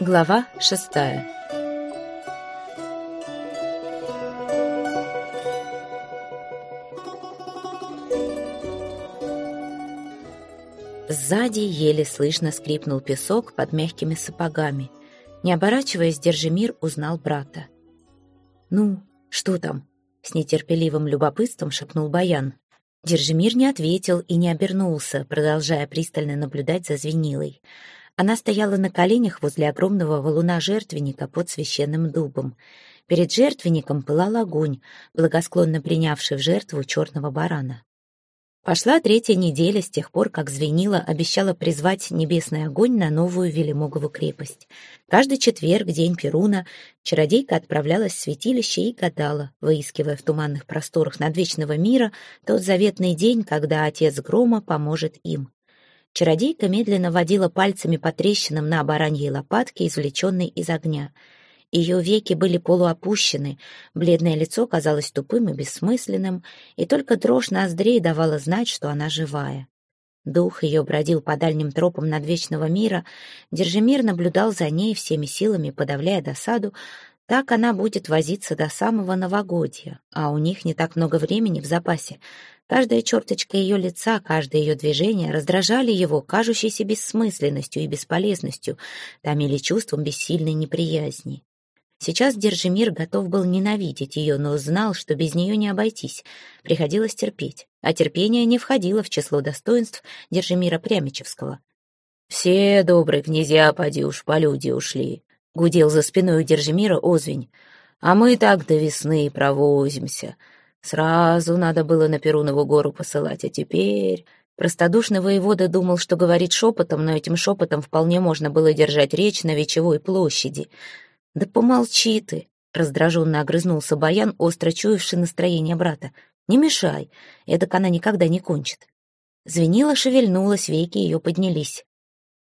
Глава шестая Сзади еле слышно скрипнул песок под мягкими сапогами. Не оборачиваясь, Держимир узнал брата. «Ну, что там?» — с нетерпеливым любопытством шепнул Баян. Держимир не ответил и не обернулся, продолжая пристально наблюдать за Звенилой. Она стояла на коленях возле огромного валуна жертвенника под священным дубом. Перед жертвенником пылал огонь, благосклонно принявший в жертву черного барана. Пошла третья неделя с тех пор, как Звенила обещала призвать небесный огонь на новую Велимогову крепость. Каждый четверг, день Перуна, чародейка отправлялась в святилище и гадала, выискивая в туманных просторах надвечного мира тот заветный день, когда отец Грома поможет им. Чародейка медленно водила пальцами по трещинам на бараньей лопатке, извлеченной из огня. Ее веки были полуопущены, бледное лицо казалось тупым и бессмысленным, и только дрожь ноздрей давала знать, что она живая. Дух ее бродил по дальним тропам надвечного мира, Держимир наблюдал за ней всеми силами, подавляя досаду, так она будет возиться до самого новогодья, а у них не так много времени в запасе. Каждая черточка ее лица, каждое ее движение раздражали его, кажущейся бессмысленностью и бесполезностью, томили чувством бессильной неприязни. Сейчас Держимир готов был ненавидеть ее, но знал, что без нее не обойтись. Приходилось терпеть, а терпение не входило в число достоинств Держимира Прямичевского. «Все добрые князья, поди уж, по люди ушли», — гудел за спиной у Держимира Озвень. «А мы так до весны провозимся. Сразу надо было на Перунову гору посылать, а теперь...» Простодушный воевода думал, что говорит шепотом, но этим шепотом вполне можно было держать речь на Вечевой площади. «Да помолчи ты!» — раздраженно огрызнулся Баян, остро чуявший настроение брата. «Не мешай, эдак она никогда не кончит». Звенила шевельнулась, веки ее поднялись.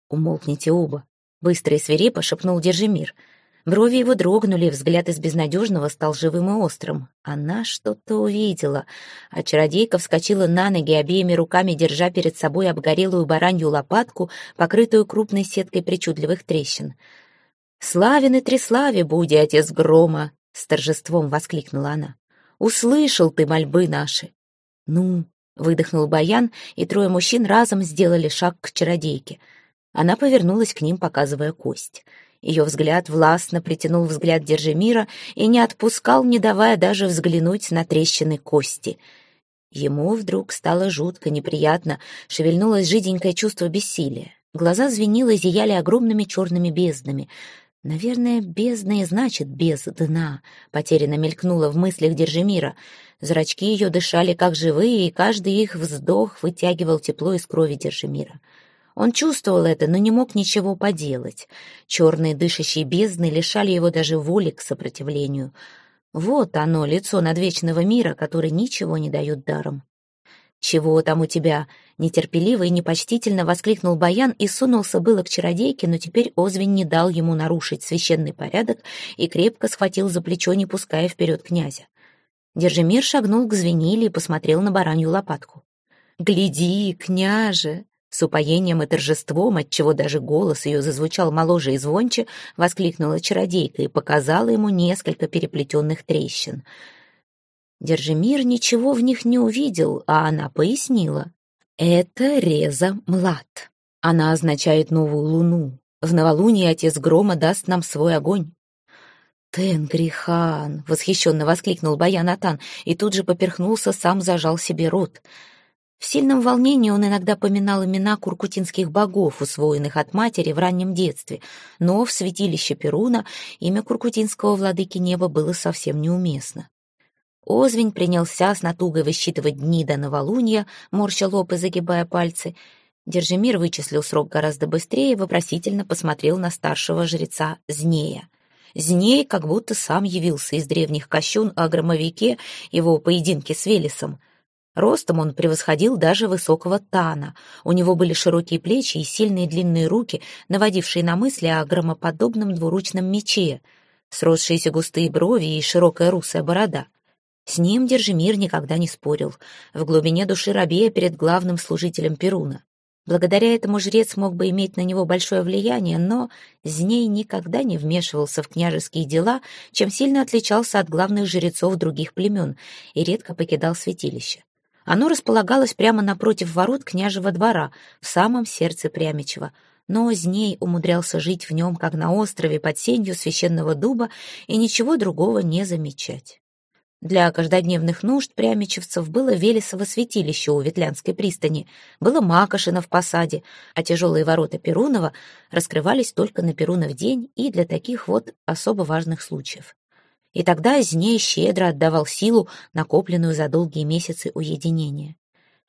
«Умолкните оба!» Быстро и свирепо шепнул Держимир. Брови его дрогнули, взгляд из безнадежного стал живым и острым. Она что-то увидела, а чародейка вскочила на ноги, обеими руками держа перед собой обгорелую баранью лопатку, покрытую крупной сеткой причудливых трещин. «Славен и треславе буди, отец грома!» — с торжеством воскликнула она. «Услышал ты мольбы наши!» «Ну!» — выдохнул Баян, и трое мужчин разом сделали шаг к чародейке — она повернулась к ним, показывая кость. Ее взгляд властно притянул взгляд Держимира и не отпускал, не давая даже взглянуть на трещины кости. Ему вдруг стало жутко, неприятно, шевельнулось жиденькое чувство бессилия. Глаза звенило, зияли огромными черными безднами. Наверное, бездна и значит без дна, потерянно мелькнула в мыслях Держимира. Зрачки ее дышали как живые, и каждый их вздох вытягивал тепло из крови Держимира. Он чувствовал это, но не мог ничего поделать. Черные дышащие бездны лишали его даже воли к сопротивлению. Вот оно, лицо надвечного мира, который ничего не дает даром. «Чего там у тебя?» — нетерпеливо и непочтительно воскликнул Баян и сунулся было к чародейке, но теперь Озвень не дал ему нарушить священный порядок и крепко схватил за плечо, не пуская вперед князя. Держимир шагнул к звениле и посмотрел на баранью лопатку. «Гляди, княже!» С упоением и торжеством, отчего даже голос ее зазвучал моложе и звонче, воскликнула чародейка и показала ему несколько переплетенных трещин. Держимир ничего в них не увидел, а она пояснила. «Это реза млад. Она означает новую луну. В новолуние отец Грома даст нам свой огонь». «Тенгрихан!» — восхищенно воскликнул Баян Атан и тут же поперхнулся, сам зажал себе рот — в сильном волнении он иногда поминал имена куркутинских богов, усвоенных от матери в раннем детстве, но в святилище Перуна имя куркутинского владыки неба было совсем неуместно. Озвень принялся с натугой высчитывать дни до новолуния, морща лоб и загибая пальцы. Держимир вычислил срок гораздо быстрее и вопросительно посмотрел на старшего жреца Знея. Зней как будто сам явился из древних кощун о громовике, его поединке с Велесом — Ростом он превосходил даже высокого Тана. У него были широкие плечи и сильные длинные руки, наводившие на мысли о громоподобном двуручном мече, сросшиеся густые брови и широкая русая борода. С ним Держимир никогда не спорил, в глубине души рабея перед главным служителем Перуна. Благодаря этому жрец мог бы иметь на него большое влияние, но Зней никогда не вмешивался в княжеские дела, чем сильно отличался от главных жрецов других племен и редко покидал святилище. Оно располагалось прямо напротив ворот княжего двора, в самом сердце Прямичева, но Зней умудрялся жить в нем, как на острове под сенью священного дуба, и ничего другого не замечать. Для каждодневных нужд прямичевцев было Велесово святилище у Ветлянской пристани, было Макошино в посаде, а тяжелые ворота Перунова раскрывались только на Перунов день и для таких вот особо важных случаев. И тогда Зней щедро отдавал силу, накопленную за долгие месяцы уединения.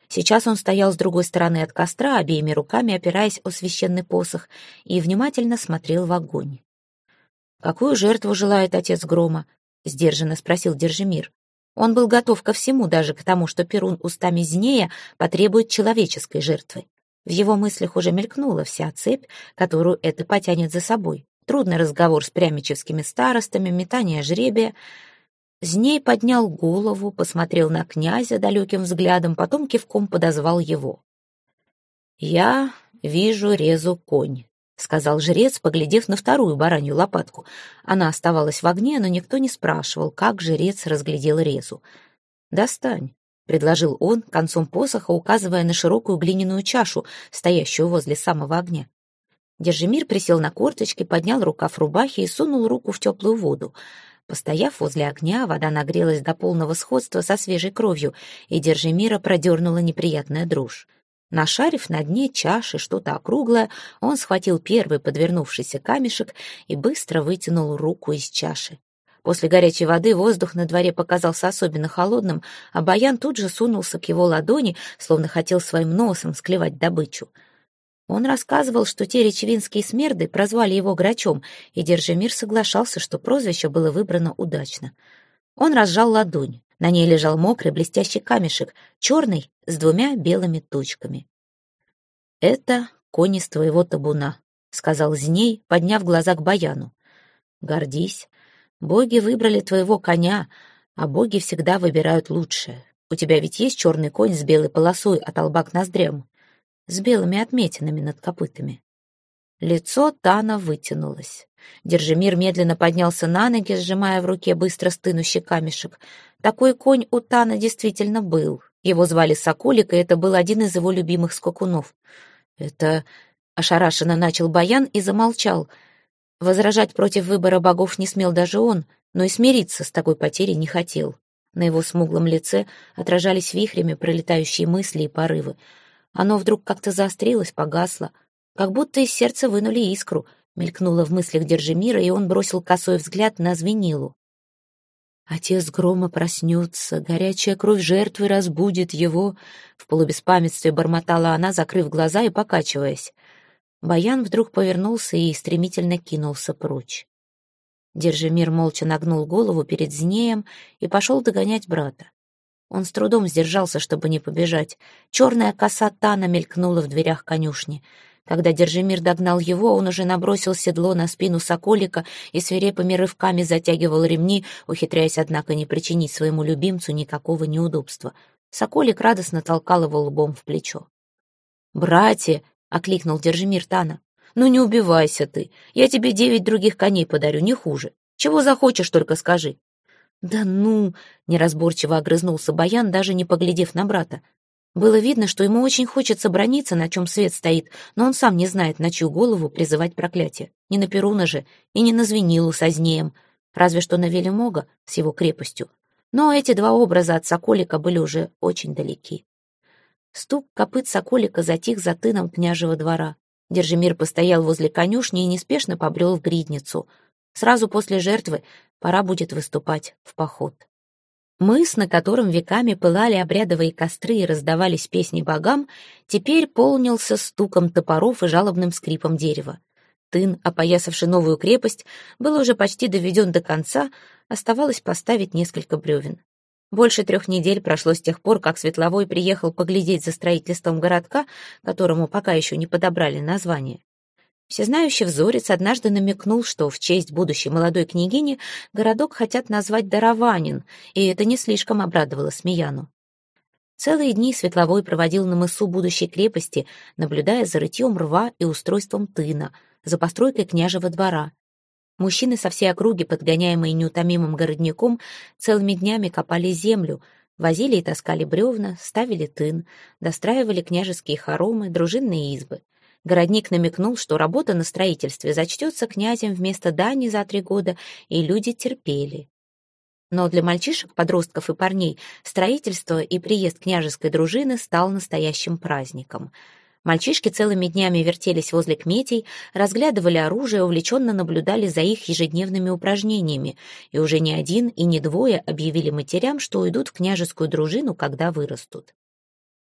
Сейчас он стоял с другой стороны от костра, обеими руками опираясь о священный посох, и внимательно смотрел в огонь. «Какую жертву желает отец Грома?» — сдержанно спросил Держимир. Он был готов ко всему, даже к тому, что Перун устами Знея потребует человеческой жертвы. В его мыслях уже мелькнула вся цепь, которую это потянет за собой. Трудный разговор с прямичевскими старостами, метание жребия. Зней поднял голову, посмотрел на князя далеким взглядом, потом кивком подозвал его. «Я вижу резу конь», — сказал жрец, поглядев на вторую баранью лопатку. Она оставалась в огне, но никто не спрашивал, как жрец разглядел резу. «Достань», — предложил он, концом посоха указывая на широкую глиняную чашу, стоящую возле самого огня. Держимир присел на корточки, поднял рукав рубахи и сунул руку в теплую воду. Постояв возле огня, вода нагрелась до полного сходства со свежей кровью, и Держимира продернула неприятная дрожь. Нашарив на дне чаши что-то округлое, он схватил первый подвернувшийся камешек и быстро вытянул руку из чаши. После горячей воды воздух на дворе показался особенно холодным, а Баян тут же сунулся к его ладони, словно хотел своим носом склевать добычу. Он рассказывал, что те речевинские смерды прозвали его Грачом, и Держимир соглашался, что прозвище было выбрано удачно. Он разжал ладонь. На ней лежал мокрый блестящий камешек, черный, с двумя белыми точками. «Это конь из твоего табуна», — сказал Зней, подняв глаза к Баяну. «Гордись. Боги выбрали твоего коня, а боги всегда выбирают лучшее. У тебя ведь есть черный конь с белой полосой от лба к ноздрям, с белыми отметинами над копытами». Лицо Тана вытянулось. Держимир медленно поднялся на ноги, сжимая в руке быстро стынущий камешек. Такой конь у Тана действительно был. Его звали Соколик, и это был один из его любимых скакунов. Это ошарашенно начал Баян и замолчал. Возражать против выбора богов не смел даже он, но и смириться с такой потерей не хотел. На его смуглом лице отражались вихрями пролетающие мысли и порывы. Оно вдруг как-то заострилось, погасло, как будто из сердца вынули искру, мелькнуло в мыслях Держимира, и он бросил косой взгляд на Звенилу. Отец грома проснется, горячая кровь жертвы разбудит его. В полубеспамятстве бормотала она, закрыв глаза и покачиваясь. Баян вдруг повернулся и стремительно кинулся прочь. Держимир молча нагнул голову перед Знеем и пошел догонять брата. Он с трудом сдержался, чтобы не побежать. Черная коса Тана мелькнула в дверях конюшни — когда Держимир догнал его, он уже набросил седло на спину соколика и свирепыми рывками затягивал ремни, ухитряясь, однако, не причинить своему любимцу никакого неудобства. Соколик радостно толкал его лбом в плечо. «Братья!» — окликнул Держимир Тана. «Ну не убивайся ты. Я тебе девять других коней подарю, не хуже. Чего захочешь, только скажи». «Да ну!» — неразборчиво огрызнулся Баян, даже не поглядев на брата. Было видно, что ему очень хочется брониться, на чем свет стоит, но он сам не знает, на чью голову призывать проклятие. Не на Перуна же, и не на Звенилу со Знеем, разве что на Велимога с его крепостью. Но эти два образа от Соколика были уже очень далеки. Стук копыт Соколика затих за тыном княжего двора. Держимир постоял возле конюшни и неспешно побрел в гридницу. Сразу после жертвы пора будет выступать в поход. Мыс, на котором веками пылали обрядовые костры и раздавались песни богам, теперь полнился стуком топоров и жалобным скрипом дерева. Тын, опоясавший новую крепость, был уже почти доведен до конца, оставалось поставить несколько бревен. Больше трех недель прошло с тех пор, как Светловой приехал поглядеть за строительством городка, которому пока еще не подобрали название. Всезнающий взорец однажды намекнул, что в честь будущей молодой княгини городок хотят назвать Дарованин, и это не слишком обрадовало Смеяну. Целые дни Светловой проводил на мысу будущей крепости, наблюдая за рытьем рва и устройством тына, за постройкой княжего двора. Мужчины со всей округи, подгоняемые неутомимым городником, целыми днями копали землю, возили и таскали бревна, ставили тын, достраивали княжеские хоромы, дружинные избы. Городник намекнул, что работа на строительстве зачтется князем вместо дани за три года, и люди терпели. Но для мальчишек, подростков и парней строительство и приезд княжеской дружины стал настоящим праздником. Мальчишки целыми днями вертелись возле кметей, разглядывали оружие, увлеченно наблюдали за их ежедневными упражнениями, и уже не один и не двое объявили матерям, что уйдут в княжескую дружину, когда вырастут.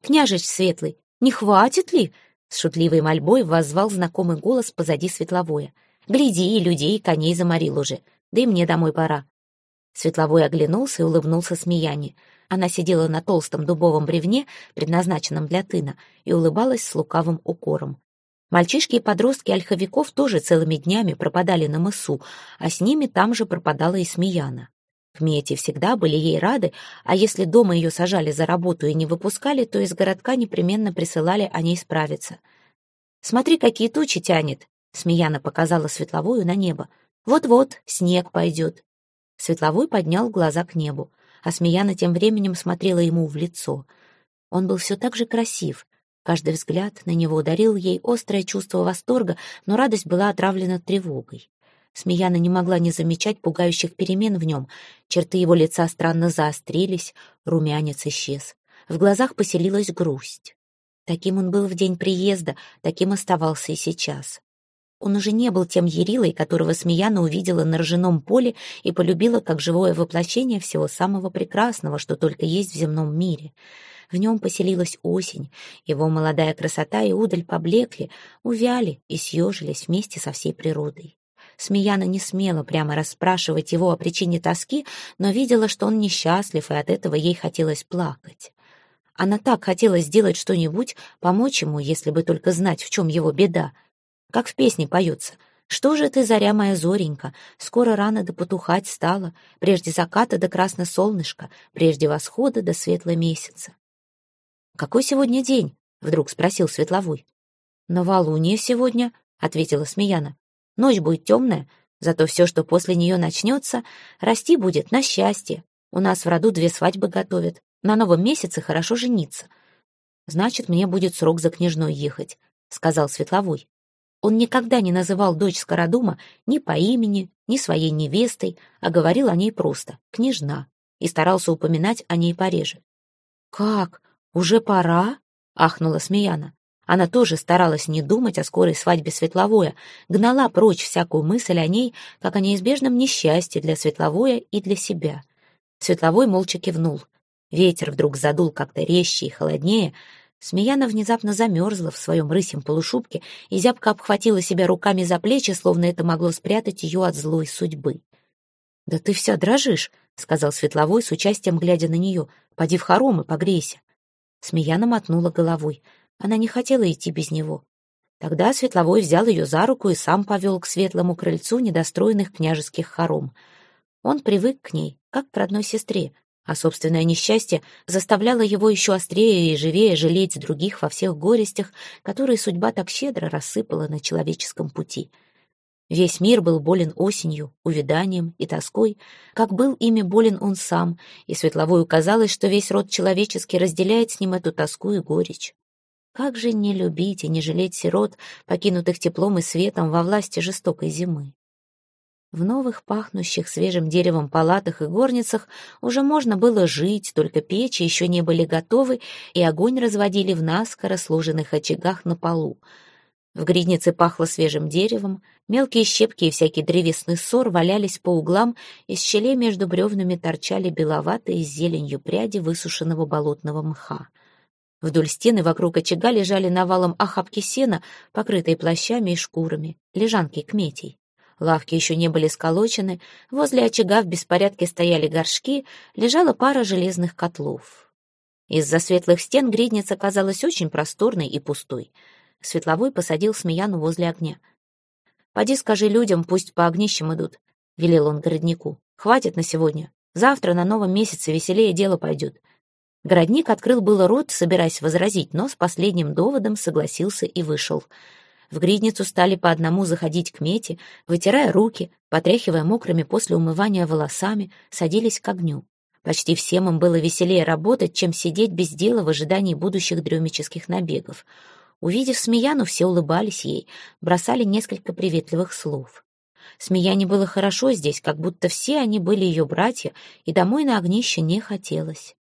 «Княжеч Светлый, не хватит ли?» С шутливой мольбой воззвал знакомый голос позади светловое. «Гляди, и людей, и коней заморил уже. Да и мне домой пора». Светловой оглянулся и улыбнулся Смеяне. Она сидела на толстом дубовом бревне, предназначенном для тына, и улыбалась с лукавым укором. Мальчишки и подростки ольховиков тоже целыми днями пропадали на мысу, а с ними там же пропадала и Смеяна. Кмети всегда были ей рады, а если дома ее сажали за работу и не выпускали, то из городка непременно присылали о ней справиться. «Смотри, какие тучи тянет!» — Смеяна показала Светловую на небо. «Вот-вот, снег пойдет». Светловой поднял глаза к небу, а Смеяна тем временем смотрела ему в лицо. Он был все так же красив. Каждый взгляд на него ударил ей острое чувство восторга, но радость была отравлена тревогой. Смеяна не могла не замечать пугающих перемен в нем. Черты его лица странно заострились, румянец исчез. В глазах поселилась грусть. Таким он был в день приезда, таким оставался и сейчас. Он уже не был тем Ярилой, которого Смеяна увидела на ржаном поле и полюбила как живое воплощение всего самого прекрасного, что только есть в земном мире. В нем поселилась осень, его молодая красота и удаль поблекли, увяли и съежились вместе со всей природой. Смеяна не смела прямо расспрашивать его о причине тоски, но видела, что он несчастлив, и от этого ей хотелось плакать. Она так хотела сделать что-нибудь, помочь ему, если бы только знать, в чем его беда. Как в песне поется «Что же ты, заря моя зоренька, скоро рано до потухать стала, прежде заката до красно солнышка, прежде восхода до светлого месяца». «Какой сегодня день?» — вдруг спросил Светловой. «Новолуние сегодня», — ответила Смеяна. Ночь будет темная, зато все, что после нее начнется, расти будет на счастье. У нас в роду две свадьбы готовят. На новом месяце хорошо жениться. Значит, мне будет срок за княжной ехать, сказал Светловой. Он никогда не называл дочь Скородума ни по имени, ни своей невестой, а говорил о ней просто «княжна» и старался упоминать о ней пореже. «Как? Уже пора?» — ахнула Смеяна. Она тоже старалась не думать о скорой свадьбе Светловоя, гнала прочь всякую мысль о ней, как о неизбежном несчастье для Светловоя и для себя. Светловой молча кивнул. Ветер вдруг задул как-то резче и холоднее. Смеяна внезапно замерзла в своем рысьем полушубке и зябко обхватила себя руками за плечи, словно это могло спрятать ее от злой судьбы. «Да ты вся дрожишь», — сказал Светловой с участием, глядя на нее. «Поди в хором и погрейся». Смеяна мотнула головой. Она не хотела идти без него. Тогда Светловой взял ее за руку и сам повел к светлому крыльцу недостроенных княжеских хором. Он привык к ней, как к родной сестре, а собственное несчастье заставляло его еще острее и живее жалеть других во всех горестях, которые судьба так щедро рассыпала на человеческом пути. Весь мир был болен осенью, увяданием и тоской, как был ими болен он сам, и Светловою казалось, что весь род человеческий разделяет с ним эту тоску и горечь. Как же не любить и не жалеть сирот, покинутых теплом и светом во власти жестокой зимы? В новых пахнущих свежим деревом палатах и горницах уже можно было жить, только печи еще не были готовы, и огонь разводили в наскоро сложенных очагах на полу. В гриднице пахло свежим деревом, мелкие щепки и всякий древесный ссор валялись по углам, из щелей между бревнами торчали беловатые с зеленью пряди высушенного болотного мха. Вдоль стены вокруг очага лежали навалом охапки сена, покрытые плащами и шкурами, лежанки кметей. Лавки еще не были сколочены, возле очага в беспорядке стояли горшки, лежала пара железных котлов. Из-за светлых стен гридница казалась очень просторной и пустой. Светловой посадил Смеяну возле огня. «Поди скажи людям, пусть по огнищам идут», — велел он городнику. «Хватит на сегодня. Завтра на новом месяце веселее дело пойдет. Городник открыл было рот, собираясь возразить, но с последним доводом согласился и вышел. В гридницу стали по одному заходить к мете, вытирая руки, потряхивая мокрыми после умывания волосами, садились к огню. Почти всем им было веселее работать, чем сидеть без дела в ожидании будущих дремических набегов. Увидев Смеяну, все улыбались ей, бросали несколько приветливых слов. Смеяне было хорошо здесь, как будто все они были ее братья, и домой на огнище не хотелось.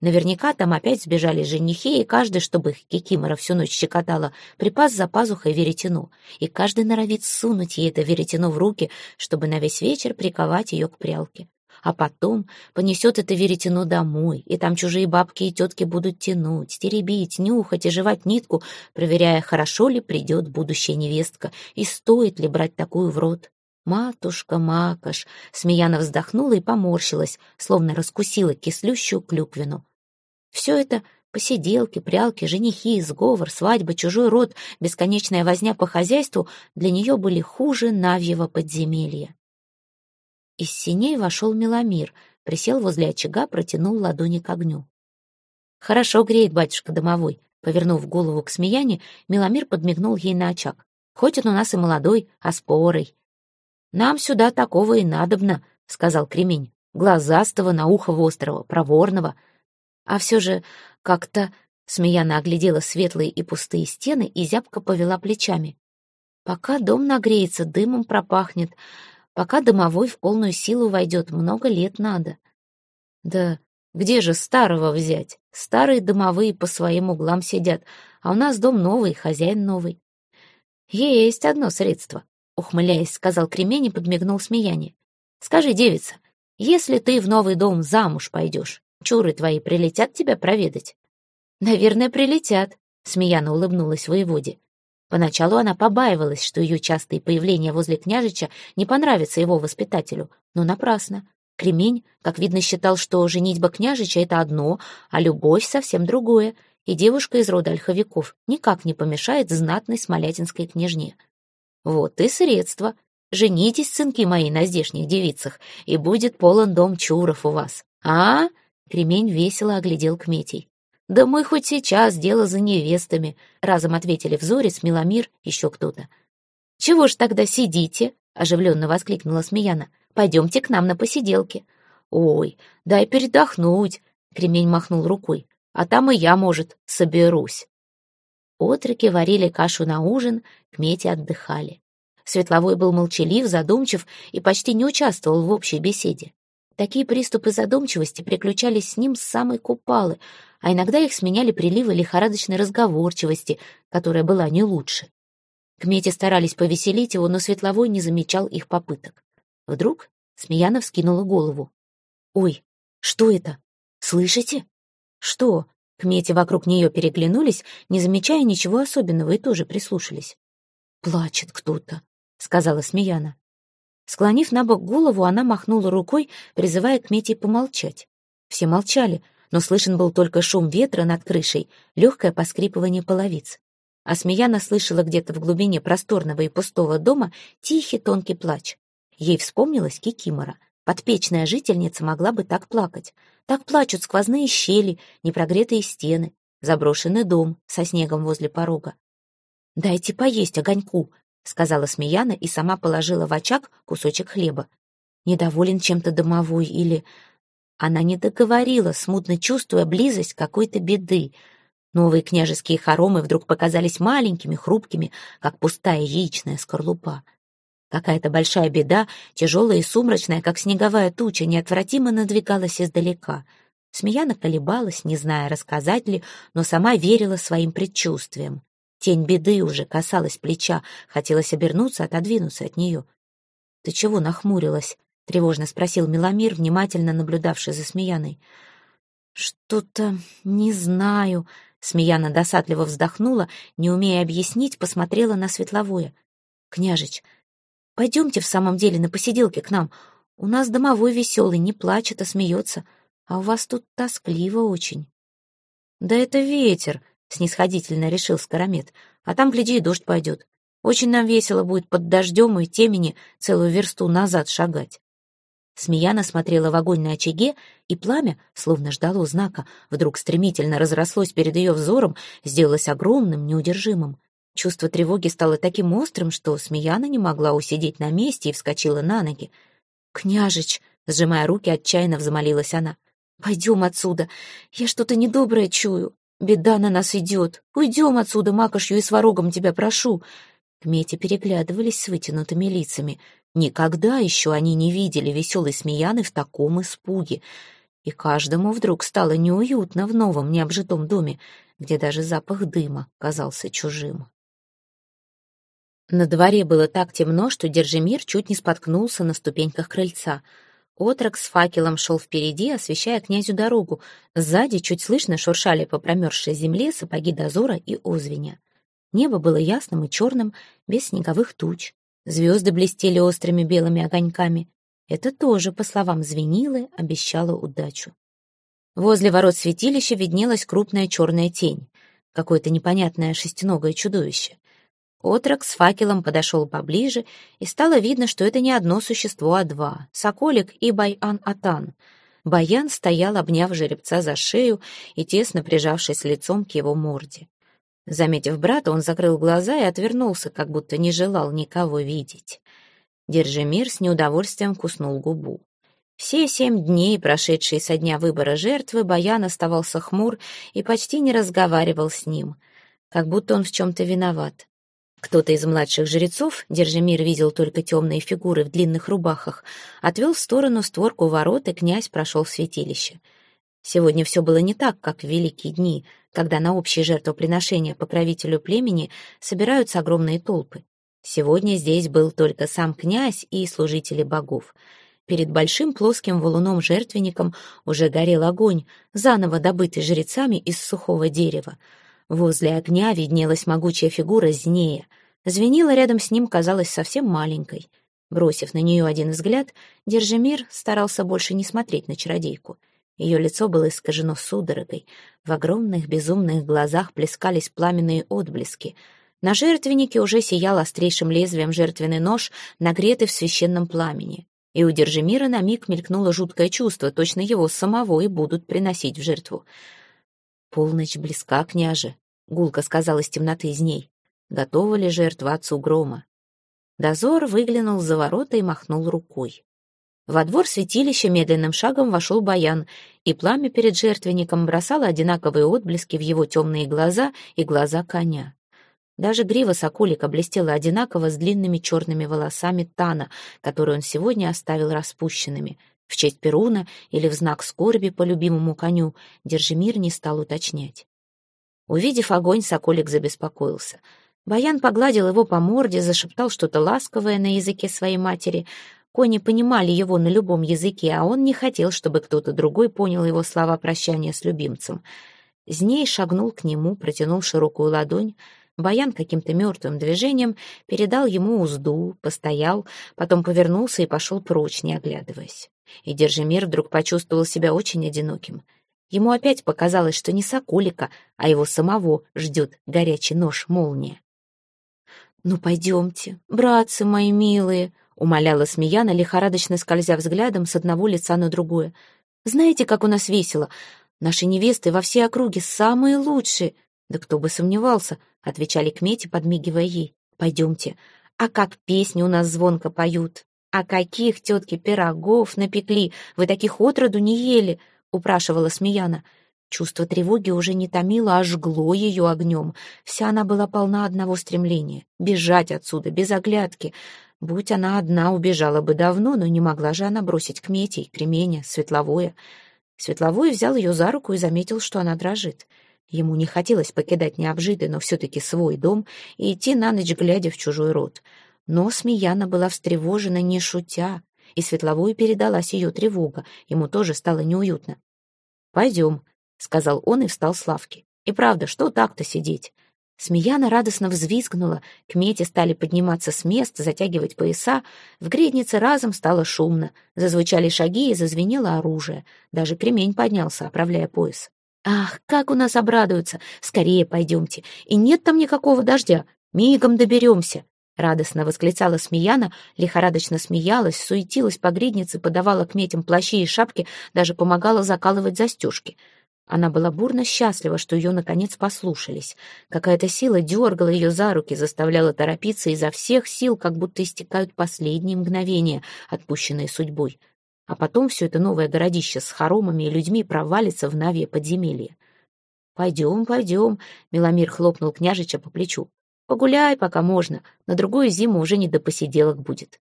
Наверняка там опять сбежали женихи, и каждый, чтобы их кикимора всю ночь щекотала, припас за пазухой веретено, и каждый норовит сунуть ей это веретено в руки, чтобы на весь вечер приковать ее к прялке. А потом понесет это веретено домой, и там чужие бабки и тетки будут тянуть, теребить, нюхать и жевать нитку, проверяя, хорошо ли придет будущая невестка и стоит ли брать такую в рот. «Матушка Макаш!» Смеяна вздохнула и поморщилась, словно раскусила кислющую клюквину. Все это посиделки, прялки, женихи, сговор, свадьба, чужой род, бесконечная возня по хозяйству для нее были хуже навьего подземелья. Из синей вошел Меломир, присел возле очага, протянул ладони к огню. «Хорошо греет батюшка домовой», — повернув голову к Смеяне, Меломир подмигнул ей на очаг. «Хоть он у нас и молодой, а спорой. «Нам сюда такого и надобно», — сказал кремень. «Глазастого, на ухо острого, проворного». А все же как-то Смеяна оглядела светлые и пустые стены и зябко повела плечами. «Пока дом нагреется, дымом пропахнет. Пока домовой в полную силу войдет, много лет надо». «Да где же старого взять? Старые домовые по своим углам сидят, а у нас дом новый, хозяин новый». «Есть одно средство», ухмыляясь, сказал кремень и подмигнул смеяне. «Скажи, девица, если ты в новый дом замуж пойдешь, чуры твои прилетят тебя проведать?» «Наверное, прилетят», — Смеяна улыбнулась воеводе. Поначалу она побаивалась, что ее частые появления возле княжича не понравятся его воспитателю, но напрасно. Кремень, как видно, считал, что женитьба княжича — это одно, а любовь — совсем другое, и девушка из рода ольховиков никак не помешает знатной смолятинской княжне. Вот и средства. Женитесь, сынки мои, на здешних девицах, и будет полон дом чуров у вас. А? Кремень весело оглядел Кметей. «Да мы хоть сейчас дело за невестами», — разом ответили Взорец, Миломир, еще кто-то. «Чего ж тогда сидите?» — оживленно воскликнула Смеяна. «Пойдемте к нам на посиделки». «Ой, дай передохнуть», — Кремень махнул рукой. «А там и я, может, соберусь». Отроки варили кашу на ужин, кмети отдыхали. Светловой был молчалив, задумчив и почти не участвовал в общей беседе. Такие приступы задумчивости приключались с ним с самой купалы, а иногда их сменяли приливы лихорадочной разговорчивости, которая была не лучше. Кмети старались повеселить его, но Светловой не замечал их попыток. Вдруг Смеянов скинула голову. «Ой, что это? Слышите?» «Что?» Кмети вокруг нее переглянулись, не замечая ничего особенного, и тоже прислушались. «Плачет кто-то», — сказала Смеяна. Склонив на бок голову, она махнула рукой, призывая Кмети помолчать. Все молчали, но слышен был только шум ветра над крышей, легкое поскрипывание половиц. А Смеяна слышала где-то в глубине просторного и пустого дома тихий тонкий плач. Ей вспомнилась Кикимора. Подпечная жительница могла бы так плакать. Так плачут сквозные щели, непрогретые стены, заброшенный дом со снегом возле порога. «Дайте поесть огоньку», — сказала Смеяна и сама положила в очаг кусочек хлеба. «Недоволен чем-то домовой или...» Она не договорила, смутно чувствуя близость какой-то беды. Новые княжеские хоромы вдруг показались маленькими, хрупкими, как пустая яичная скорлупа. Какая-то большая беда, тяжелая и сумрачная, как снеговая туча, неотвратимо надвигалась издалека. Смеяна колебалась, не зная, рассказать ли, но сама верила своим предчувствиям. Тень беды уже касалась плеча, хотелось обернуться, отодвинуться от нее. «Ты чего нахмурилась?» — тревожно спросил Миломир, внимательно наблюдавший за Смеяной. «Что-то не знаю», — Смеяна досадливо вздохнула, не умея объяснить, посмотрела на Светловое. «Княжич, Пойдемте в самом деле на посиделке к нам. У нас домовой веселый, не плачет, а смеется. А у вас тут тоскливо очень». «Да это ветер», — снисходительно решил Скоромет. «А там, гляди, и дождь пойдет. Очень нам весело будет под дождем и темени целую версту назад шагать». Смеяна смотрела в огонь на очаге, и пламя, словно ждало знака, вдруг стремительно разрослось перед ее взором, сделалось огромным, неудержимым. Чувство тревоги стало таким острым, что Смеяна не могла усидеть на месте и вскочила на ноги. «Княжич!» — сжимая руки, отчаянно взмолилась она. «Пойдем отсюда! Я что-то недоброе чую! Беда на нас идет! Уйдем отсюда, макошью и сварогом тебя прошу!» Кмети переглядывались с вытянутыми лицами. Никогда еще они не видели веселой Смеяны в таком испуге. И каждому вдруг стало неуютно в новом необжитом доме, где даже запах дыма казался чужим. На дворе было так темно, что Держимир чуть не споткнулся на ступеньках крыльца. Отрок с факелом шел впереди, освещая князю дорогу. Сзади чуть слышно шуршали по промерзшей земле сапоги дозора и озвеня. Небо было ясным и черным, без снеговых туч. Звезды блестели острыми белыми огоньками. Это тоже, по словам Звенилы, обещало удачу. Возле ворот святилища виднелась крупная черная тень. Какое-то непонятное шестиногое чудовище. Отрок с факелом подошел поближе, и стало видно, что это не одно существо, а два — Соколик и Баян-Атан. Баян стоял, обняв жеребца за шею и тесно прижавшись лицом к его морде. Заметив брата, он закрыл глаза и отвернулся, как будто не желал никого видеть. Держимир с неудовольствием куснул губу. Все семь дней, прошедшие со дня выбора жертвы, Баян оставался хмур и почти не разговаривал с ним, как будто он в чем-то виноват. Кто-то из младших жрецов, Держимир видел только темные фигуры в длинных рубахах, отвел в сторону створку ворот, и князь прошел в святилище. Сегодня все было не так, как в великие дни, когда на общее жертвоприношение покровителю племени собираются огромные толпы. Сегодня здесь был только сам князь и служители богов. Перед большим плоским валуном-жертвенником уже горел огонь, заново добытый жрецами из сухого дерева — Возле огня виднелась могучая фигура Знея. Звенила рядом с ним казалась совсем маленькой. Бросив на нее один взгляд, Держимир старался больше не смотреть на чародейку. Ее лицо было искажено судорогой. В огромных безумных глазах плескались пламенные отблески. На жертвеннике уже сиял острейшим лезвием жертвенный нож, нагретый в священном пламени. И у Держимира на миг мелькнуло жуткое чувство, точно его самого и будут приносить в жертву. «Полночь близка, княже», — гулко сказал из темноты из ней. «Готова ли жертва отцу грома?» Дозор выглянул за ворота и махнул рукой. Во двор святилища медленным шагом вошел Баян, и пламя перед жертвенником бросало одинаковые отблески в его темные глаза и глаза коня. Даже грива соколика блестела одинаково с длинными черными волосами Тана, которые он сегодня оставил распущенными, в честь Перуна или в знак скорби по любимому коню Держимир не стал уточнять. Увидев огонь, соколик забеспокоился. Баян погладил его по морде, зашептал что-то ласковое на языке своей матери. Кони понимали его на любом языке, а он не хотел, чтобы кто-то другой понял его слова прощания с любимцем. Зней шагнул к нему, протянул широкую ладонь. Баян каким-то мертвым движением передал ему узду, постоял, потом повернулся и пошел прочь, не оглядываясь. И Держимир вдруг почувствовал себя очень одиноким. Ему опять показалось, что не Соколика, а его самого ждет горячий нож-молния. «Ну, пойдемте, братцы мои милые», — умоляла Смеяна, лихорадочно скользя взглядом с одного лица на другое. «Знаете, как у нас весело? Наши невесты во всей округе самые лучшие». «Да кто бы сомневался», — отвечали к Мете, подмигивая ей. «Пойдемте. А как песни у нас звонко поют». «А каких, тетки, пирогов напекли? Вы таких отроду не ели!» — упрашивала Смеяна. Чувство тревоги уже не томило, а жгло ее огнем. Вся она была полна одного стремления — бежать отсюда, без оглядки. Будь она одна, убежала бы давно, но не могла же она бросить к Мете и Кременя, Светловое. Светловой взял ее за руку и заметил, что она дрожит. Ему не хотелось покидать необжитый, но все-таки свой дом и идти на ночь, глядя в чужой рот. Но Смеяна была встревожена, не шутя, и Светловую передалась ее тревога. Ему тоже стало неуютно. «Пойдем», — сказал он и встал с лавки. «И правда, что так-то сидеть?» Смеяна радостно взвизгнула, к мете стали подниматься с мест, затягивать пояса. В гриднице разом стало шумно. Зазвучали шаги и зазвенело оружие. Даже кремень поднялся, оправляя пояс. «Ах, как у нас обрадуются! Скорее пойдемте! И нет там никакого дождя! Мигом доберемся!» Радостно восклицала Смеяна, лихорадочно смеялась, суетилась по гриднице, подавала к метям плащи и шапки, даже помогала закалывать застежки. Она была бурно счастлива, что ее, наконец, послушались. Какая-то сила дергала ее за руки, заставляла торопиться изо всех сил, как будто истекают последние мгновения, отпущенные судьбой. А потом все это новое городище с хоромами и людьми провалится в навье подземелье. «Пойдем, пойдем», — Миломир хлопнул княжича по плечу. Погуляй, пока можно. На другую зиму уже не до посиделок будет.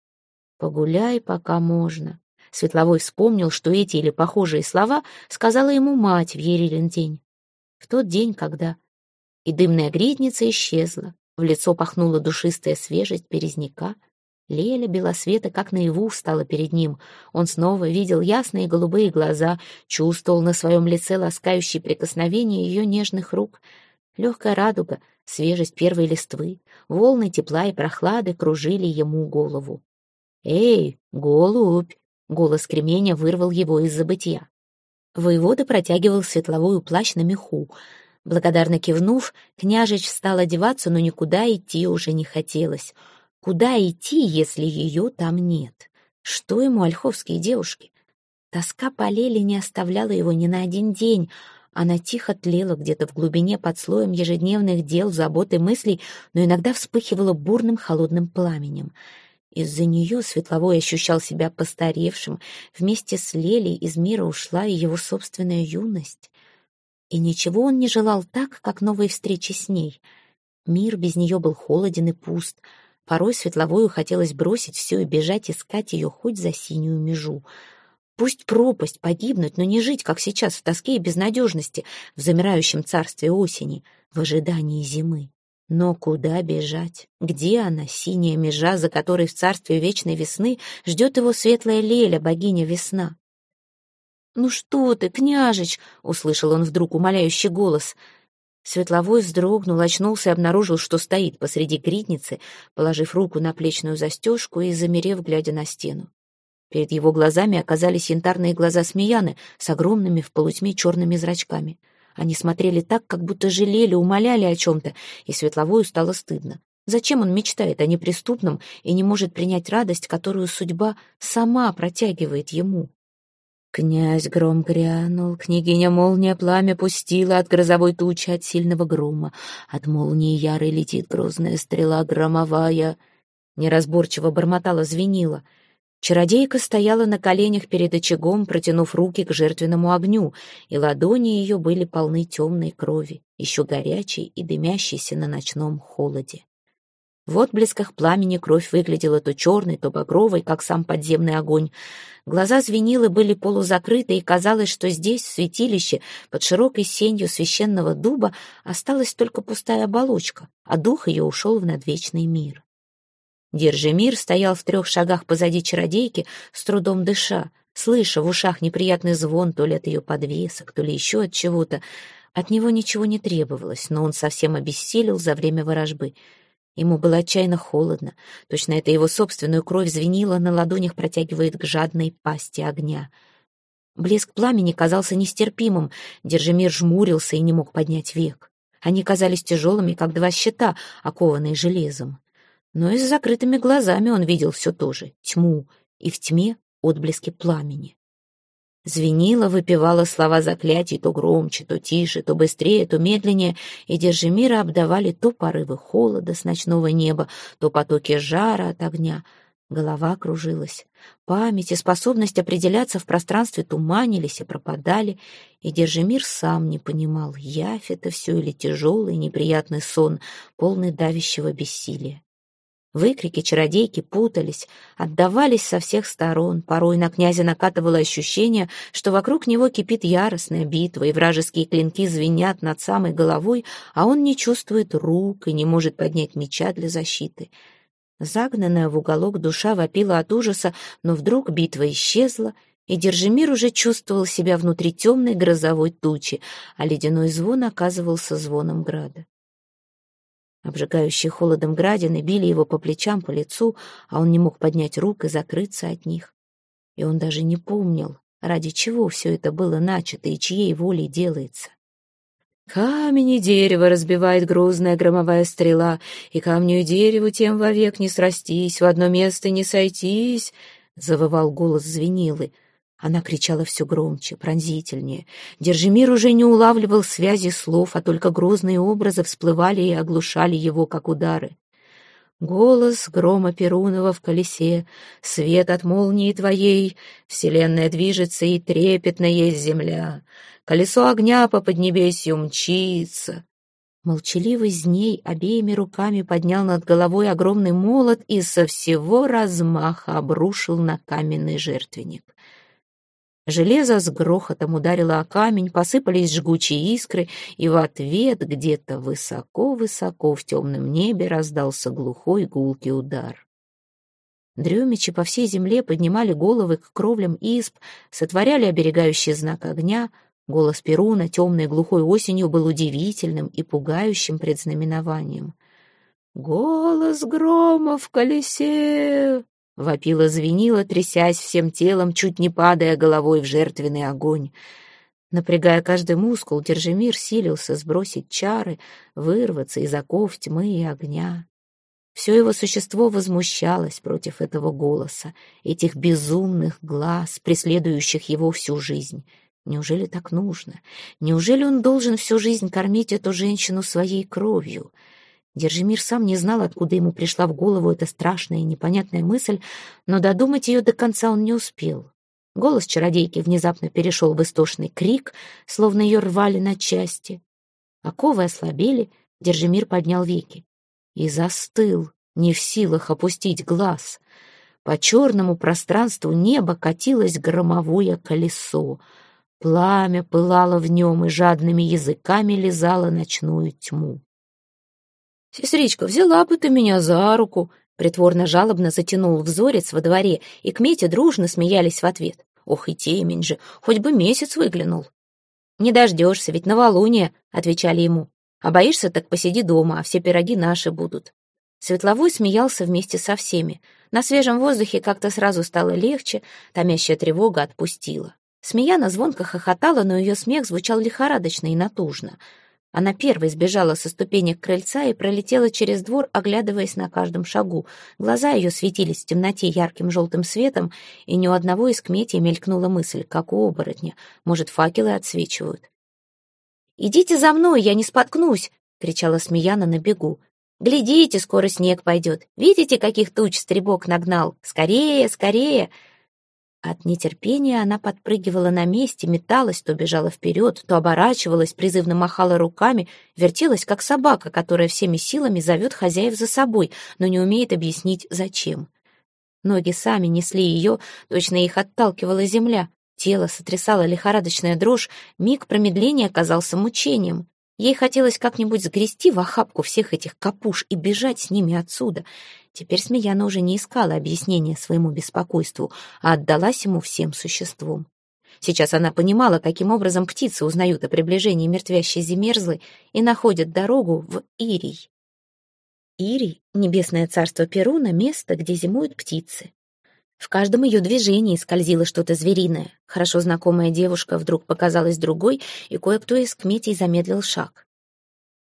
Погуляй, пока можно. Светловой вспомнил, что эти или похожие слова сказала ему мать в Ерилин день. В тот день, когда... И дымная гридница исчезла. В лицо пахнула душистая свежесть березняка. Леля белосвета, как наяву, встала перед ним. Он снова видел ясные голубые глаза, чувствовал на своем лице ласкающие прикосновения ее нежных рук. Легкая радуга свежесть первой листвы, волны тепла и прохлады кружили ему голову. «Эй, голубь!» — голос кременя вырвал его из забытия. Воевода протягивал светловую плащ на меху. Благодарно кивнув, княжич стал одеваться, но никуда идти уже не хотелось. Куда идти, если ее там нет? Что ему ольховские девушки? Тоска по Леле не оставляла его ни на один день — она тихо тлела где-то в глубине под слоем ежедневных дел, забот и мыслей, но иногда вспыхивала бурным холодным пламенем. Из-за нее Светловой ощущал себя постаревшим. Вместе с Лелей из мира ушла и его собственная юность. И ничего он не желал так, как новой встречи с ней. Мир без нее был холоден и пуст. Порой Светловою хотелось бросить все и бежать искать ее хоть за синюю межу — Пусть пропасть, погибнуть, но не жить, как сейчас, в тоске и безнадежности, в замирающем царстве осени, в ожидании зимы. Но куда бежать? Где она, синяя межа, за которой в царстве вечной весны ждет его светлая Леля, богиня весна? «Ну что ты, княжич!» — услышал он вдруг умоляющий голос. Светловой вздрогнул, очнулся и обнаружил, что стоит посреди гридницы, положив руку на плечную застежку и замерев, глядя на стену. Перед его глазами оказались янтарные глаза Смеяны с огромными в полутьме черными зрачками. Они смотрели так, как будто жалели, умоляли о чем-то, и Светловою стало стыдно. Зачем он мечтает о неприступном и не может принять радость, которую судьба сама протягивает ему? Князь гром грянул, княгиня молния пламя пустила от грозовой тучи, от сильного грома. От молнии ярой летит грозная стрела громовая. Неразборчиво бормотала, звенила — Чародейка стояла на коленях перед очагом, протянув руки к жертвенному огню, и ладони ее были полны темной крови, еще горячей и дымящейся на ночном холоде. В отблесках пламени кровь выглядела то черной, то багровой, как сам подземный огонь. Глаза звенилы были полузакрыты, и казалось, что здесь, в святилище, под широкой сенью священного дуба, осталась только пустая оболочка, а дух ее ушел в надвечный мир. Держимир стоял в трех шагах позади чародейки, с трудом дыша, слыша в ушах неприятный звон то ли от ее подвесок, то ли еще от чего-то. От него ничего не требовалось, но он совсем обессилел за время ворожбы. Ему было отчаянно холодно. Точно это его собственную кровь звенила, на ладонях протягивает к жадной пасти огня. Блеск пламени казался нестерпимым. Держимир жмурился и не мог поднять век. Они казались тяжелыми, как два щита, окованные железом но и с закрытыми глазами он видел все то же — тьму, и в тьме отблески пламени. Звенила, выпивала слова заклятий то громче, то тише, то быстрее, то медленнее, и Держимира обдавали то порывы холода с ночного неба, то потоки жара от огня. Голова кружилась. Память и способность определяться в пространстве туманились и пропадали, и Держимир сам не понимал, явь это все или тяжелый неприятный сон, полный давящего бессилия. Выкрики чародейки путались, отдавались со всех сторон. Порой на князя накатывало ощущение, что вокруг него кипит яростная битва, и вражеские клинки звенят над самой головой, а он не чувствует рук и не может поднять меча для защиты. Загнанная в уголок душа вопила от ужаса, но вдруг битва исчезла, и Держимир уже чувствовал себя внутри темной грозовой тучи, а ледяной звон оказывался звоном града. Обжигающие холодом градины били его по плечам, по лицу, а он не мог поднять рук и закрыться от них. И он даже не помнил, ради чего все это было начато и чьей волей делается. Камень и дерево разбивает грузная громовая стрела, и камню и дереву тем вовек не срастись, в одно место не сойтись, — завывал голос звенилы. Она кричала все громче, пронзительнее. Держимир уже не улавливал связи слов, а только грозные образы всплывали и оглушали его, как удары. Голос грома Перунова в колесе, свет от молнии твоей, вселенная движется и трепетно есть земля, колесо огня по поднебесью мчится. Молчаливый зней обеими руками поднял над головой огромный молот и со всего размаха обрушил на каменный жертвенник. Железо с грохотом ударило о камень, посыпались жгучие искры, и в ответ где-то высоко-высоко в темном небе раздался глухой гулкий удар. Дрюмичи по всей земле поднимали головы к кровлям исп, сотворяли оберегающий знак огня. Голос Перуна темной глухой осенью был удивительным и пугающим предзнаменованием. «Голос грома в колесе!» Вопила звенила, трясясь всем телом, чуть не падая головой в жертвенный огонь. Напрягая каждый мускул, Держимир силился сбросить чары, вырваться из оков тьмы и огня. Все его существо возмущалось против этого голоса, этих безумных глаз, преследующих его всю жизнь. Неужели так нужно? Неужели он должен всю жизнь кормить эту женщину своей кровью? — Держимир сам не знал, откуда ему пришла в голову эта страшная и непонятная мысль, но додумать ее до конца он не успел. Голос чародейки внезапно перешел в истошный крик, словно ее рвали на части. Оковы ослабели, Держимир поднял веки и застыл, не в силах опустить глаз. По черному пространству неба катилось громовое колесо. Пламя пылало в нем и жадными языками лизало ночную тьму. «Сестричка, взяла бы ты меня за руку!» Притворно-жалобно затянул взорец во дворе, и к Мете дружно смеялись в ответ. «Ох и темень же, хоть бы месяц выглянул!» «Не дождешься, ведь новолуние!» — отвечали ему. «А боишься, так посиди дома, а все пироги наши будут». Светловой смеялся вместе со всеми. На свежем воздухе как-то сразу стало легче, томящая тревога отпустила. Смеяна звонко хохотала, но ее смех звучал лихорадочно и натужно. Она первой сбежала со ступенек крыльца и пролетела через двор, оглядываясь на каждом шагу. Глаза ее светились в темноте ярким желтым светом, и ни у одного из кметей мелькнула мысль, как у оборотня. Может, факелы отсвечивают. «Идите за мной, я не споткнусь!» — кричала Смеяна на бегу. «Глядите, скоро снег пойдет. Видите, каких туч стребок нагнал? Скорее, скорее!» От нетерпения она подпрыгивала на месте, металась, то бежала вперед, то оборачивалась, призывно махала руками, вертелась, как собака, которая всеми силами зовет хозяев за собой, но не умеет объяснить, зачем. Ноги сами несли ее, точно их отталкивала земля. Тело сотрясало лихорадочная дрожь, миг промедления оказался мучением. Ей хотелось как-нибудь сгрести в охапку всех этих капуш и бежать с ними отсюда. Теперь Смеяна уже не искала объяснения своему беспокойству, а отдалась ему всем существом. Сейчас она понимала, каким образом птицы узнают о приближении мертвящей Зимерзлы и находят дорогу в Ирий. Ирий — небесное царство Перуна, место, где зимуют птицы. В каждом ее движении скользило что-то звериное. Хорошо знакомая девушка вдруг показалась другой, и кое-кто из кметей замедлил шаг.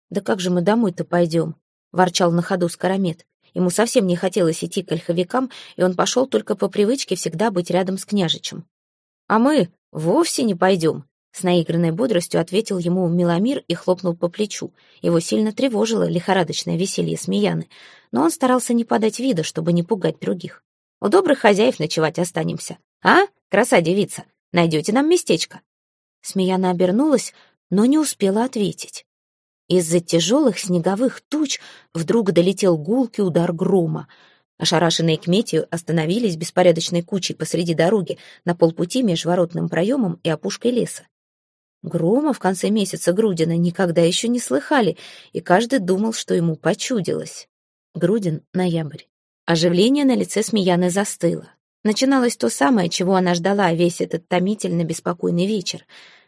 «Да как же мы домой-то пойдем?» — ворчал на ходу Скоромет. Ему совсем не хотелось идти к ольховикам, и он пошел только по привычке всегда быть рядом с княжичем. «А мы вовсе не пойдем», — с наигранной бодростью ответил ему Миломир и хлопнул по плечу. Его сильно тревожило лихорадочное веселье Смеяны, но он старался не подать вида, чтобы не пугать других. У добрых хозяев ночевать останемся. А, краса-девица, найдете нам местечко?» Смеяна обернулась, но не успела ответить. Из-за тяжелых снеговых туч вдруг долетел гулкий удар грома. Ошарашенные кмети остановились беспорядочной кучей посреди дороги на полпути между воротным проемом и опушкой леса. Грома в конце месяца Грудина никогда еще не слыхали, и каждый думал, что ему почудилось. Грудин, ноябрь. Оживление на лице Смеяны застыло. Начиналось то самое, чего она ждала весь этот томительно беспокойный вечер.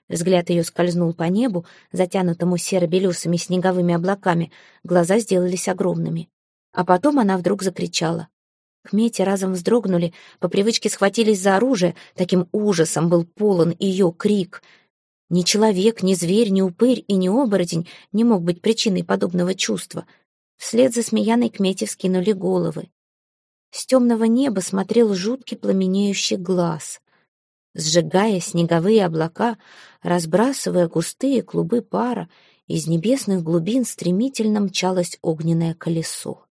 Взгляд ее скользнул по небу, затянутому серо-белесыми снеговыми облаками, глаза сделались огромными. А потом она вдруг закричала. Кмети разом вздрогнули, по привычке схватились за оружие, таким ужасом был полон ее крик. Ни человек, ни зверь, ни упырь и ни оборотень не мог быть причиной подобного чувства. Вслед за Смеяной к Мете вскинули головы. С темного неба смотрел жуткий пламенеющий глаз. Сжигая снеговые облака, разбрасывая густые клубы пара, из небесных глубин стремительно мчалось огненное колесо.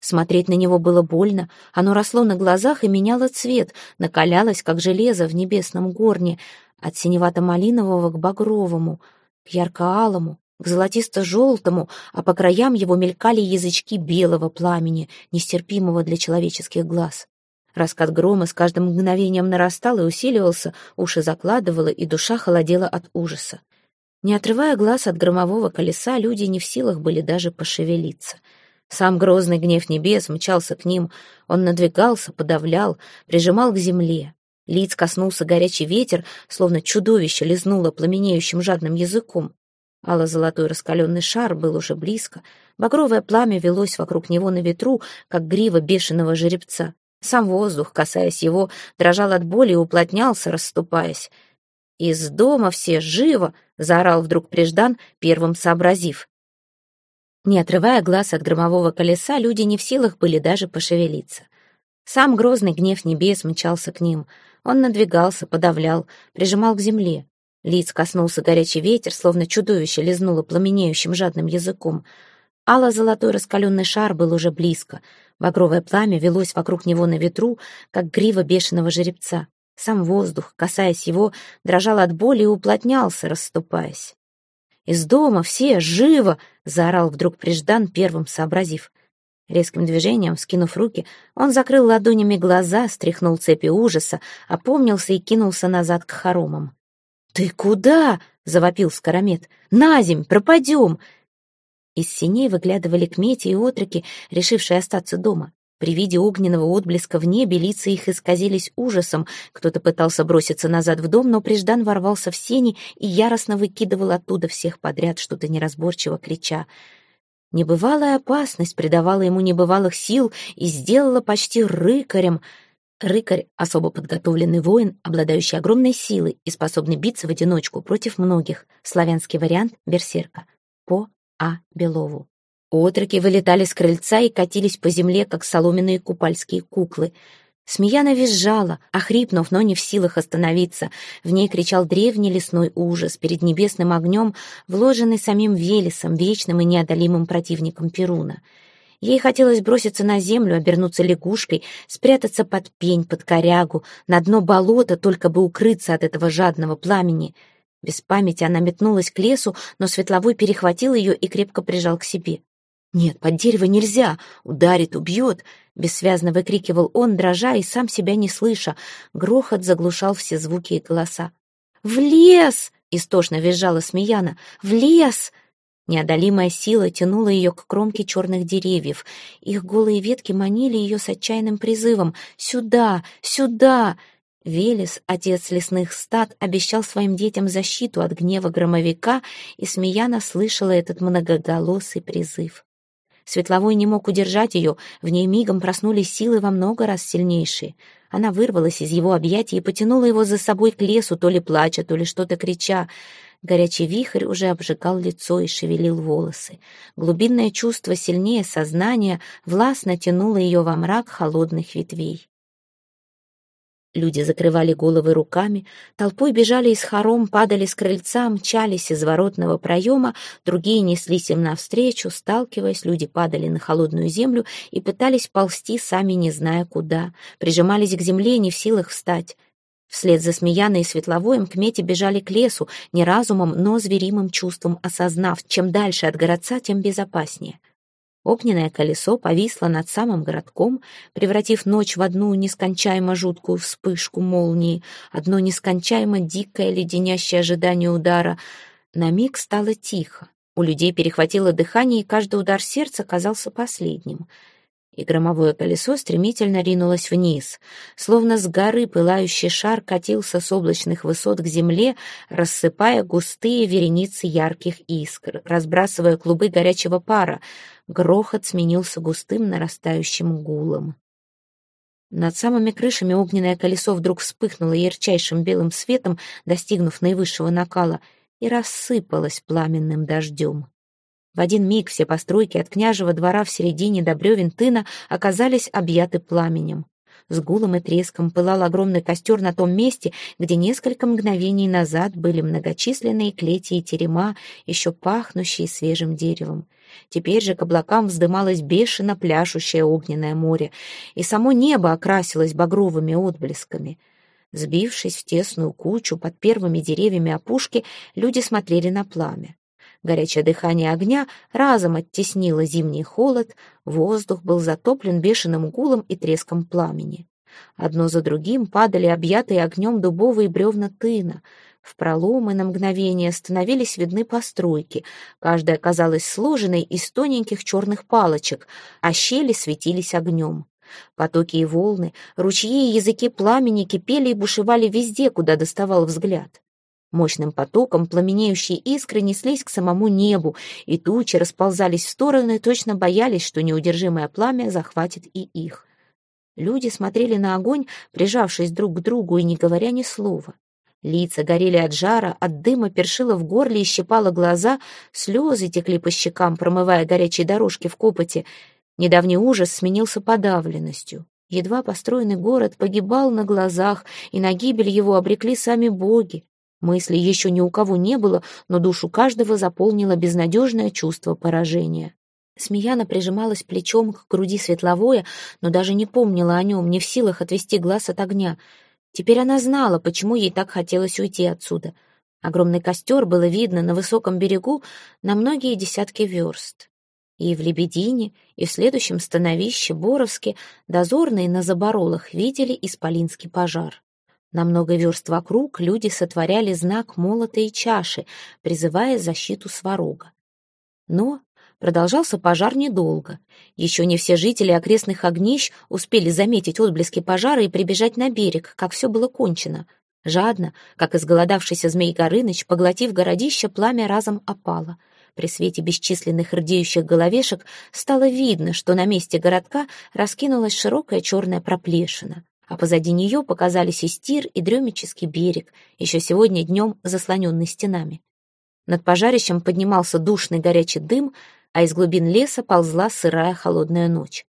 Смотреть на него было больно, оно росло на глазах и меняло цвет, накалялось, как железо в небесном горне, от синевато-малинового к багровому, к ярко-алому, к золотисто-желтому, а по краям его мелькали язычки белого пламени, нестерпимого для человеческих глаз. Раскат грома с каждым мгновением нарастал и усиливался, уши закладывало, и душа холодела от ужаса. Не отрывая глаз от громового колеса, люди не в силах были даже пошевелиться. Сам грозный гнев небес мчался к ним, он надвигался, подавлял, прижимал к земле. Лиц коснулся горячий ветер, словно чудовище лизнуло пламенеющим жадным языком. Ало-золотой раскаленный шар был уже близко. Багровое пламя велось вокруг него на ветру, как грива бешеного жеребца. Сам воздух, касаясь его, дрожал от боли и уплотнялся, расступаясь. «Из дома все живо!» — заорал вдруг Преждан, первым сообразив. Не отрывая глаз от громового колеса, люди не в силах были даже пошевелиться. Сам грозный гнев небес мчался к ним. Он надвигался, подавлял, прижимал к земле. Лиц коснулся горячий ветер, словно чудовище лизнуло пламенеющим жадным языком. Ало-золотой раскаленный шар был уже близко. Багровое пламя велось вокруг него на ветру, как грива бешеного жеребца. Сам воздух, касаясь его, дрожал от боли и уплотнялся, расступаясь. «Из дома все, живо!» — заорал вдруг Преждан, первым сообразив. Резким движением, скинув руки, он закрыл ладонями глаза, стряхнул цепи ужаса, опомнился и кинулся назад к хоромам. «Ты куда?» — завопил Скоромет. «На земь! Пропадем!» Из синей выглядывали кмети и отроки, решившие остаться дома. При виде огненного отблеска в небе лица их исказились ужасом. Кто-то пытался броситься назад в дом, но Преждан ворвался в сени и яростно выкидывал оттуда всех подряд, что-то неразборчиво крича. Небывалая опасность придавала ему небывалых сил и сделала почти рыкарем. Рыкарь — особо подготовленный воин, обладающий огромной силой и способный биться в одиночку против многих. Славянский вариант — берсерка. По А. Белову. Отроки вылетали с крыльца и катились по земле, как соломенные купальские куклы. Смеяна визжала, охрипнув, но не в силах остановиться. В ней кричал древний лесной ужас перед небесным огнем, вложенный самим Велесом, вечным и неодолимым противником Перуна. Ей хотелось броситься на землю, обернуться лягушкой, спрятаться под пень, под корягу, на дно болота, только бы укрыться от этого жадного пламени. Без памяти она метнулась к лесу, но Светловой перехватил ее и крепко прижал к себе. «Нет, под дерево нельзя! Ударит, убьет!» Бессвязно выкрикивал он, дрожа и сам себя не слыша. Грохот заглушал все звуки и голоса. «В лес!» — истошно визжала Смеяна. «В лес!» Неодолимая сила тянула ее к кромке черных деревьев. Их голые ветки манили ее с отчаянным призывом «Сюда! Сюда!» Велес, отец лесных стад, обещал своим детям защиту от гнева громовика, и Смеяна слышала этот многоголосый призыв. Светловой не мог удержать ее, в ней мигом проснулись силы во много раз сильнейшие. Она вырвалась из его объятий и потянула его за собой к лесу, то ли плача, то ли что-то крича. Горячий вихрь уже обжигал лицо и шевелил волосы. Глубинное чувство сильнее сознания властно тянуло ее во мрак холодных ветвей. Люди закрывали головы руками, толпой бежали из хором, падали с крыльца, мчались из воротного проема, другие неслись им навстречу, сталкиваясь, люди падали на холодную землю и пытались ползти, сами не зная куда, прижимались к земле, не в силах встать. Вслед за Смеяной и Светловоем к Мете бежали к лесу, не разумом, но зверимым чувством осознав, чем дальше от городца, тем безопаснее. Огненное колесо повисло над самым городком, превратив ночь в одну нескончаемо жуткую вспышку молнии, одно нескончаемо дикое леденящее ожидание удара. На миг стало тихо. У людей перехватило дыхание, и каждый удар сердца казался последним. И громовое колесо стремительно ринулось вниз. Словно с горы пылающий шар катился с облачных высот к земле, рассыпая густые вереницы ярких искр, разбрасывая клубы горячего пара — Грохот сменился густым нарастающим гулом. Над самыми крышами огненное колесо вдруг вспыхнуло ярчайшим белым светом, достигнув наивысшего накала, и рассыпалось пламенным дождем. В один миг все постройки от княжего двора в середине до бревен тына оказались объяты пламенем. С гулом и треском пылал огромный костер на том месте, где несколько мгновений назад были многочисленные клети и терема, еще пахнущие свежим деревом. Теперь же к облакам вздымалось бешено пляшущее огненное море, и само небо окрасилось багровыми отблесками. Сбившись в тесную кучу под первыми деревьями опушки, люди смотрели на пламя. Горячее дыхание огня разом оттеснило зимний холод, воздух был затоплен бешеным гулом и треском пламени. Одно за другим падали объятые огнем дубовые бревна тына. В проломы на мгновение становились видны постройки. Каждая казалась сложенной из тоненьких черных палочек, а щели светились огнем. Потоки и волны, ручьи и языки пламени кипели и бушевали везде, куда доставал взгляд. Мощным потоком пламенеющие искры неслись к самому небу, и тучи расползались в стороны, точно боялись, что неудержимое пламя захватит и их. Люди смотрели на огонь, прижавшись друг к другу и не говоря ни слова. Лица горели от жара, от дыма першило в горле и щипало глаза, слезы текли по щекам, промывая горячие дорожки в копоте. Недавний ужас сменился подавленностью. Едва построенный город погибал на глазах, и на гибель его обрекли сами боги. Мысли еще ни у кого не было, но душу каждого заполнило безнадежное чувство поражения. Смеяна прижималась плечом к груди светловое, но даже не помнила о нем, не в силах отвести глаз от огня. Теперь она знала, почему ей так хотелось уйти отсюда. Огромный костер было видно на высоком берегу на многие десятки верст. И в Лебедине, и в следующем становище Боровске дозорные на заборолах видели исполинский пожар. На много верст вокруг люди сотворяли знак молота и чаши, призывая защиту сварога. Но продолжался пожар недолго. Еще не все жители окрестных огнищ успели заметить отблески пожара и прибежать на берег, как все было кончено. Жадно, как изголодавшийся змей Горыныч, поглотив городище, пламя разом опало. При свете бесчисленных рдеющих головешек стало видно, что на месте городка раскинулась широкая черная проплешина а позади нее показались и стир, и дремический берег, еще сегодня днем заслоненный стенами. Над пожарищем поднимался душный горячий дым, а из глубин леса ползла сырая холодная ночь.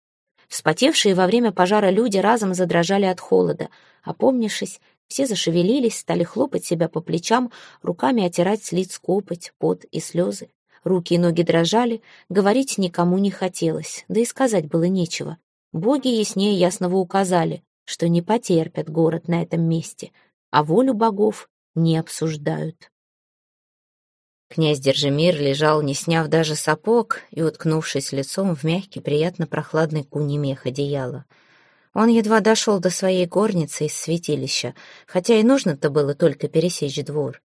Вспотевшие во время пожара люди разом задрожали от холода. Опомнившись, все зашевелились, стали хлопать себя по плечам, руками отирать с лиц копоть, пот и слезы. Руки и ноги дрожали, говорить никому не хотелось, да и сказать было нечего. Боги яснее ясного указали что не потерпят город на этом месте, а волю богов не обсуждают. Князь Держимир лежал, не сняв даже сапог и уткнувшись лицом в мягкий, приятно прохладный куний мех одеяла. Он едва дошел до своей горницы из святилища, хотя и нужно-то было только пересечь двор.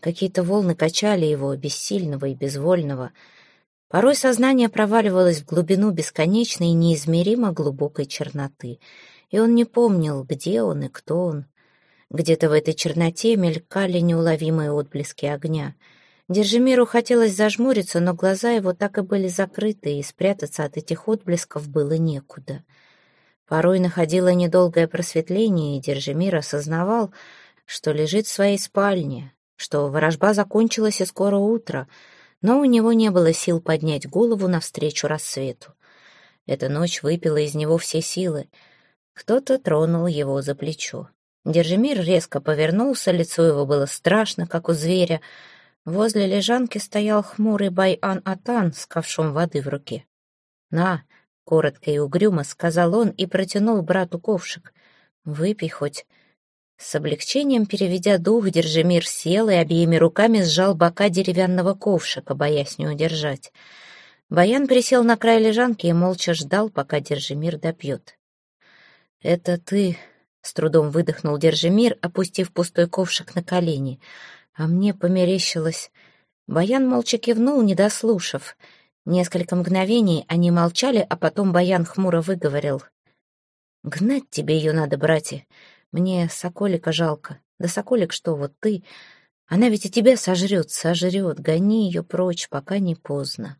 Какие-то волны качали его, бессильного и безвольного. Порой сознание проваливалось в глубину бесконечной и неизмеримо глубокой черноты — и он не помнил, где он и кто он. Где-то в этой черноте мелькали неуловимые отблески огня. Держимиру хотелось зажмуриться, но глаза его так и были закрыты, и спрятаться от этих отблесков было некуда. Порой находило недолгое просветление, и Держимир осознавал, что лежит в своей спальне, что ворожба закончилась и скоро утро, но у него не было сил поднять голову навстречу рассвету. Эта ночь выпила из него все силы — кто-то тронул его за плечо. Держимир резко повернулся, лицо его было страшно, как у зверя. Возле лежанки стоял хмурый Байан-Атан с ковшом воды в руке. «На!» — коротко и угрюмо сказал он и протянул брату ковшик. «Выпей хоть». С облегчением переведя дух, Держимир сел и обеими руками сжал бока деревянного ковшика, боясь не удержать. Баян присел на край лежанки и молча ждал, пока Держимир допьет. «Это ты...» — с трудом выдохнул Держимир, опустив пустой ковшик на колени. А мне померещилось... Баян молча кивнул, не дослушав. Несколько мгновений они молчали, а потом Баян хмуро выговорил. «Гнать тебе ее надо, братья. Мне Соколика жалко. Да Соколик что, вот ты... Она ведь и тебя сожрет, сожрет. Гони ее прочь, пока не поздно».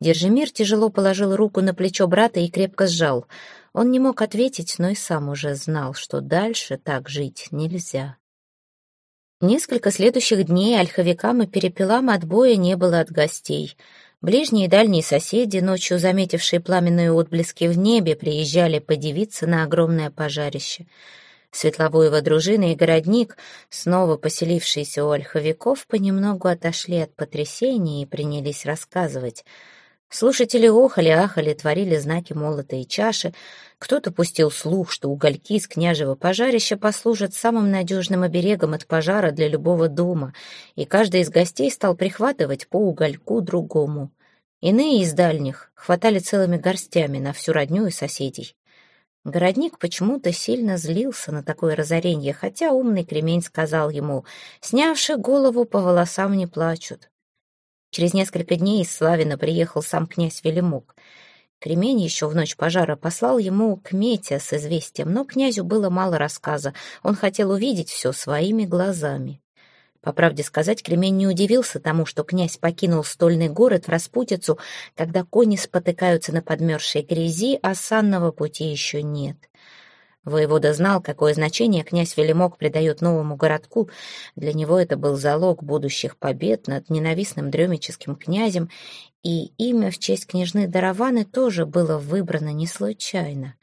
Держимир тяжело положил руку на плечо брата и крепко сжал — Он не мог ответить, но и сам уже знал, что дальше так жить нельзя. Несколько следующих дней ольховикам и перепелам отбоя не было от гостей. Ближние и дальние соседи, ночью заметившие пламенные отблески в небе, приезжали подивиться на огромное пожарище. Светловоева дружина и городник, снова поселившиеся у ольховиков, понемногу отошли от потрясений и принялись рассказывать — Слушатели охали, ахали, творили знаки молота и чаши. Кто-то пустил слух, что угольки из княжего пожарища послужат самым надежным оберегом от пожара для любого дома, и каждый из гостей стал прихватывать по угольку другому. Иные из дальних хватали целыми горстями на всю родню и соседей. Городник почему-то сильно злился на такое разорение, хотя умный кремень сказал ему, «Снявши голову, по волосам не плачут». Через несколько дней из Славина приехал сам князь Велимук. Кремень еще в ночь пожара послал ему к Мете с известием, но князю было мало рассказа, он хотел увидеть все своими глазами. По правде сказать, Кремень не удивился тому, что князь покинул стольный город в распутицу, когда кони спотыкаются на подмерзшей грязи, а санного пути еще нет. Воевода знал, какое значение князь Велимок придает новому городку. Для него это был залог будущих побед над ненавистным дремическим князем, и имя в честь княжны Дараваны тоже было выбрано не случайно.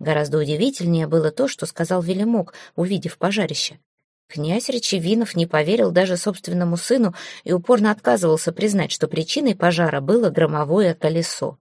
Гораздо удивительнее было то, что сказал Велимок, увидев пожарище. Князь Речевинов не поверил даже собственному сыну и упорно отказывался признать, что причиной пожара было громовое колесо.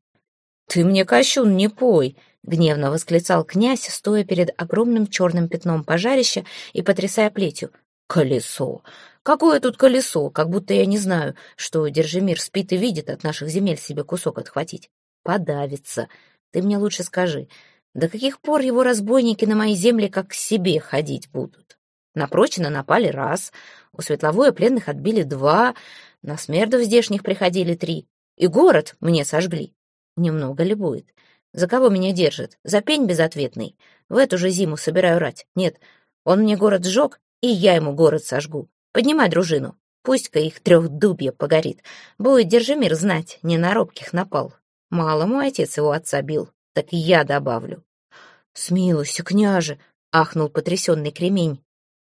«Ты мне кощун не пой!» — гневно восклицал князь, стоя перед огромным черным пятном пожарища и потрясая плетью. «Колесо! Какое тут колесо? Как будто я не знаю, что Держимир спит и видит от наших земель себе кусок отхватить. Подавится. Ты мне лучше скажи, до каких пор его разбойники на мои земли как к себе ходить будут? На напали раз, у Светловое пленных отбили два, на смердов здешних приходили три, и город мне сожгли. Немного ли будет? За кого меня держит? За пень безответный. В эту же зиму собираю рать. Нет, он мне город сжег, и я ему город сожгу. Поднимай дружину. Пусть-ка их трехдубье погорит. Будет Держимир знать, не на робких напал. Мало мой отец его отца бил, так я добавлю. «Смилуйся, княже!» — ахнул потрясенный кремень.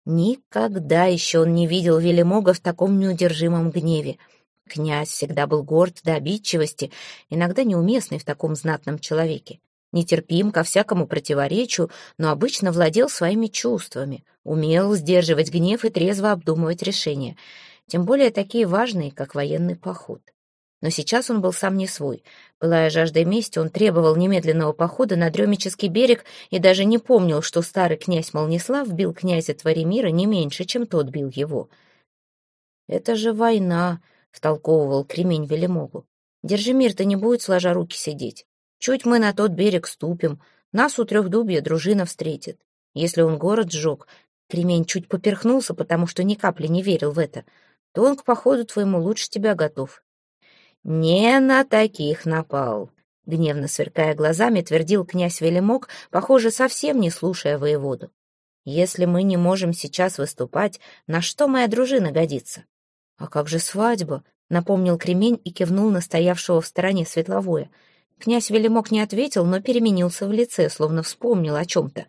Никогда еще он не видел Велимога в таком неудержимом гневе. Князь всегда был горд до обидчивости, иногда неуместный в таком знатном человеке. Нетерпим ко всякому противоречию, но обычно владел своими чувствами, умел сдерживать гнев и трезво обдумывать решения, тем более такие важные, как военный поход. Но сейчас он был сам не свой. Пылая жаждой мести, он требовал немедленного похода на Дремический берег и даже не помнил, что старый князь Молнислав бил князя Творимира не меньше, чем тот бил его. «Это же война», — втолковывал кремень Велимогу. «Держимир-то не будет сложа руки сидеть. Чуть мы на тот берег ступим, нас у трехдубья дружина встретит. Если он город сжег, кремень чуть поперхнулся, потому что ни капли не верил в это, то он к походу твоему лучше тебя готов». «Не на таких напал», — гневно сверкая глазами, твердил князь Велимок, похоже, совсем не слушая воеводу. «Если мы не можем сейчас выступать, на что моя дружина годится? «А как же свадьба?» — напомнил кремень и кивнул на стоявшего в стороне светловое. Князь Велимок не ответил, но переменился в лице, словно вспомнил о чем-то.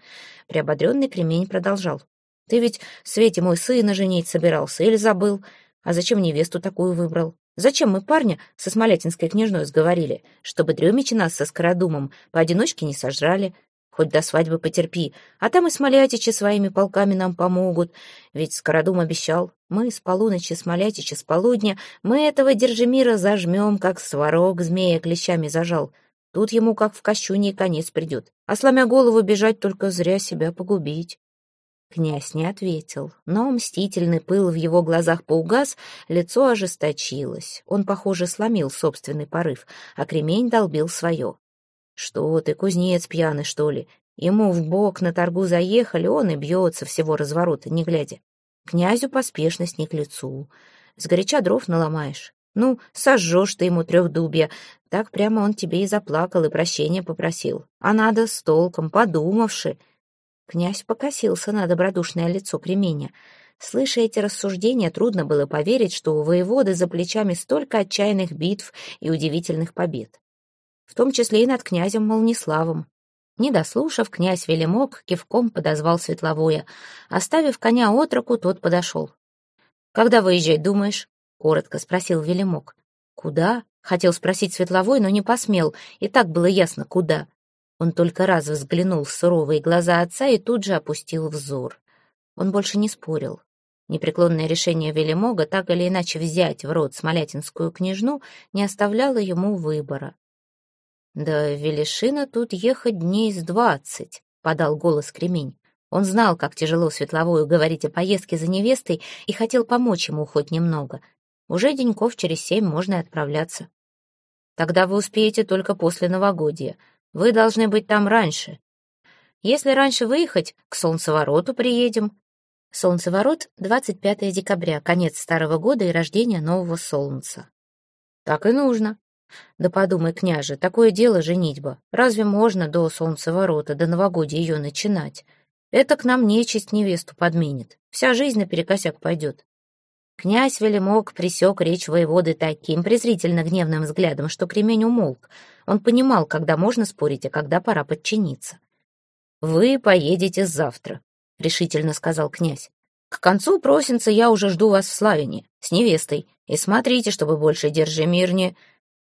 Приободренный кремень продолжал. «Ты ведь Свете мой сына женить собирался или забыл? А зачем невесту такую выбрал? Зачем мы парня со смолятинской княжной сговорили? Чтобы дремичи нас со скородумом поодиночке не сожрали, Хоть до свадьбы потерпи, а там и смолятичи своими полками нам помогут. Ведь Скородум обещал, мы с полуночи смолятичи с полудня, мы этого Держимира зажмем, как сварог змея клещами зажал. Тут ему, как в кощуне, конец придет. А сломя голову бежать, только зря себя погубить. Князь не ответил, но мстительный пыл в его глазах поугас, лицо ожесточилось. Он, похоже, сломил собственный порыв, а кремень долбил свое. «Что ты, кузнец пьяный, что ли? Ему в бок на торгу заехали, он и бьется всего разворота, не глядя. Князю поспешность не к лицу. Сгоряча дров наломаешь. Ну, сожжешь ты ему трехдубья. Так прямо он тебе и заплакал, и прощения попросил. А надо с толком, подумавши». Князь покосился на добродушное лицо кременя. Слыша эти рассуждения, трудно было поверить, что у воеводы за плечами столько отчаянных битв и удивительных побед в том числе и над князем Молниславом. Не дослушав, князь Велимок кивком подозвал Светловое. Оставив коня отроку, тот подошел. «Когда выезжать, думаешь?» — коротко спросил Велимок. «Куда?» — хотел спросить Светловой, но не посмел, и так было ясно, куда. Он только раз взглянул в суровые глаза отца и тут же опустил взор. Он больше не спорил. Непреклонное решение Велимога так или иначе взять в рот смолятинскую княжну не оставляло ему выбора. «Да Велишина тут ехать дней с двадцать», — подал голос Кремень. Он знал, как тяжело Светловую говорить о поездке за невестой и хотел помочь ему хоть немного. Уже деньков через семь можно и отправляться. Тогда вы успеете только после новогодия. Вы должны быть там раньше. Если раньше выехать, к солнцевороту приедем. Солнцеворот — 25 декабря, конец старого года и рождение нового солнца. Так и нужно. Да подумай, княже, такое дело женитьба. Разве можно до солнцеворота, до новогодия ее начинать? Это к нам нечисть невесту подменит. Вся жизнь наперекосяк пойдет. Князь Велимок присек речь воеводы таким презрительно гневным взглядом, что кремень умолк. Он понимал, когда можно спорить, а когда пора подчиниться. «Вы поедете завтра», — решительно сказал князь. «К концу просинца я уже жду вас в Славине, с невестой, и смотрите, чтобы больше держи мир не...»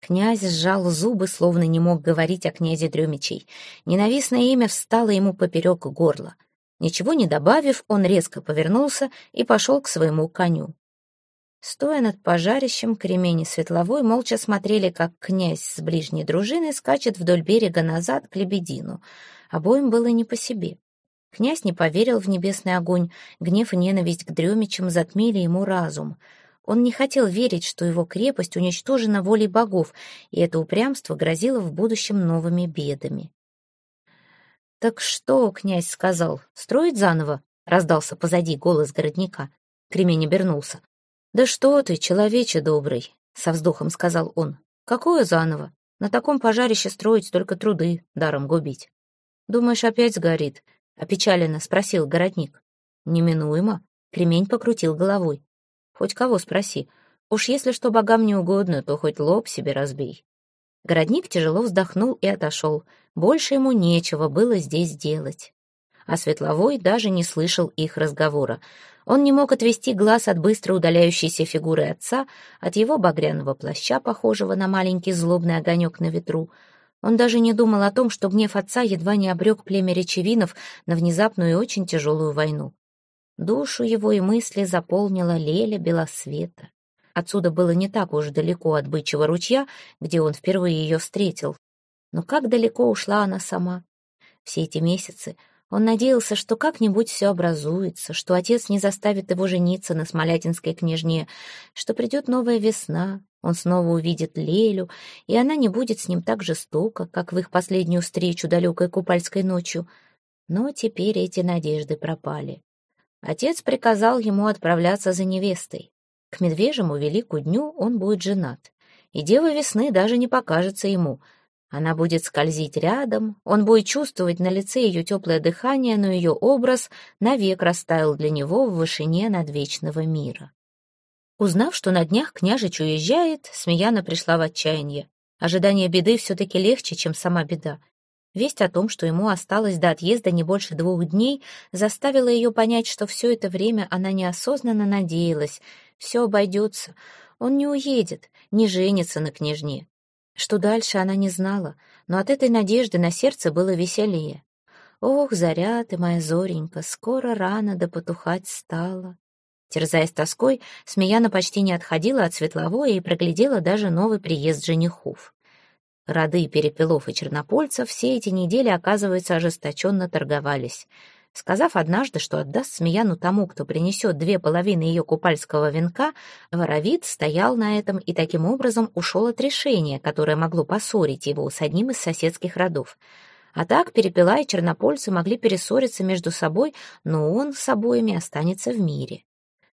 Князь сжал зубы, словно не мог говорить о князе Дрюмичей. Ненавистное имя встало ему поперек горла. Ничего не добавив, он резко повернулся и пошел к своему коню. Стоя над пожарищем, кремень и светловой молча смотрели, как князь с ближней дружиной скачет вдоль берега назад к Лебедину. Обоим было не по себе. Князь не поверил в небесный огонь, гнев и ненависть к Дремичам затмили ему разум — он не хотел верить, что его крепость уничтожена волей богов, и это упрямство грозило в будущем новыми бедами. «Так что?» — князь сказал. «Строить заново?» — раздался позади голос городника. Кремень обернулся. «Да что ты, человече добрый!» — со вздохом сказал он. «Какое заново? На таком пожарище строить только труды, даром губить». «Думаешь, опять сгорит?» — опечаленно спросил городник. «Неминуемо». Кремень покрутил головой. Хоть кого спроси. Уж если что богам не угодно, то хоть лоб себе разбей. Городник тяжело вздохнул и отошел. Больше ему нечего было здесь делать. А Светловой даже не слышал их разговора. Он не мог отвести глаз от быстро удаляющейся фигуры отца, от его багряного плаща, похожего на маленький злобный огонек на ветру. Он даже не думал о том, что гнев отца едва не обрек племя речевинов на внезапную и очень тяжелую войну. Душу его и мысли заполнила леля белосвета. Отсюда было не так уж далеко от бычьего ручья, где он впервые ее встретил. Но как далеко ушла она сама? Все эти месяцы он надеялся, что как-нибудь все образуется, что отец не заставит его жениться на смолятинской княжне, что придет новая весна, он снова увидит Лелю, и она не будет с ним так жестоко, как в их последнюю встречу далекой купальской ночью. Но теперь эти надежды пропали. Отец приказал ему отправляться за невестой. К медвежьему велику дню он будет женат, и дева весны даже не покажется ему. Она будет скользить рядом, он будет чувствовать на лице ее теплое дыхание, но ее образ навек растаял для него в вышине надвечного мира. Узнав, что на днях княжич уезжает, Смеяна пришла в отчаяние. Ожидание беды все-таки легче, чем сама беда. Весть о том, что ему осталось до отъезда не больше двух дней, заставила ее понять, что все это время она неосознанно надеялась. Все обойдется. Он не уедет, не женится на княжне. Что дальше, она не знала, но от этой надежды на сердце было веселее. «Ох, заря ты, моя зоренька, скоро рано да потухать стала». Терзаясь тоской, Смеяна почти не отходила от светловой и проглядела даже новый приезд женихов. Роды Перепелов и Чернопольцев все эти недели, оказывается, ожесточенно торговались. Сказав однажды, что отдаст Смеяну тому, кто принесет две половины ее купальского венка, Воровит стоял на этом и таким образом ушел от решения, которое могло поссорить его с одним из соседских родов. А так Перепела и Чернопольцы могли перессориться между собой, но он с обоими останется в мире.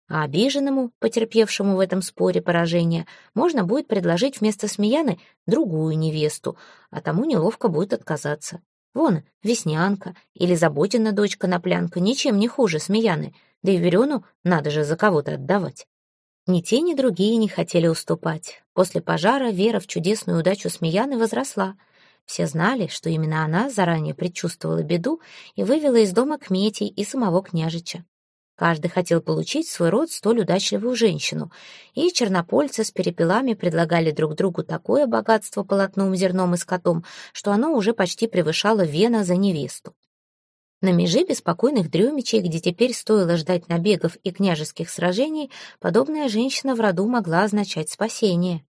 А обиженному, потерпевшему в этом споре поражение, можно будет предложить вместо Смеяны другую невесту, а тому неловко будет отказаться. Вон, Веснянка или Заботина дочка Наплянка ничем не хуже Смеяны, да и Верену надо же за кого-то отдавать. Ни те, ни другие не хотели уступать. После пожара вера в чудесную удачу Смеяны возросла. Все знали, что именно она заранее предчувствовала беду и вывела из дома Кметей и самого княжича. Каждый хотел получить в свой род столь удачливую женщину, и чернопольцы с перепелами предлагали друг другу такое богатство полотном, зерном и скотом, что оно уже почти превышало вена за невесту. На межи беспокойных дрюмичей, где теперь стоило ждать набегов и княжеских сражений, подобная женщина в роду могла означать спасение.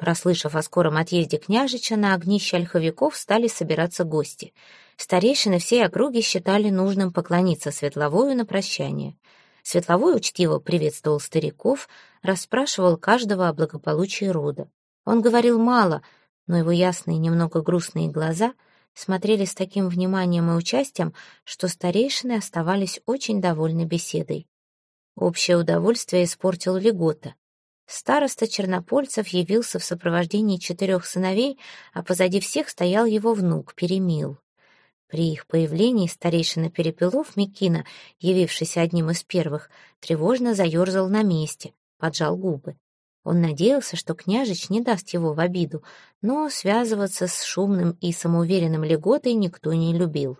Прослышав о скором отъезде княжича, на огнище ольховиков стали собираться гости — Старейшины всей округи считали нужным поклониться Светловою на прощание. Светловой учтиво приветствовал стариков, расспрашивал каждого о благополучии рода. Он говорил мало, но его ясные, немного грустные глаза смотрели с таким вниманием и участием, что старейшины оставались очень довольны беседой. Общее удовольствие испортил Легота. Староста Чернопольцев явился в сопровождении четырех сыновей, а позади всех стоял его внук, Перемил. При их появлении старейшина Перепелов Микина, явившийся одним из первых, тревожно заерзал на месте, поджал губы. Он надеялся, что княжич не даст его в обиду, но связываться с шумным и самоуверенным леготой никто не любил.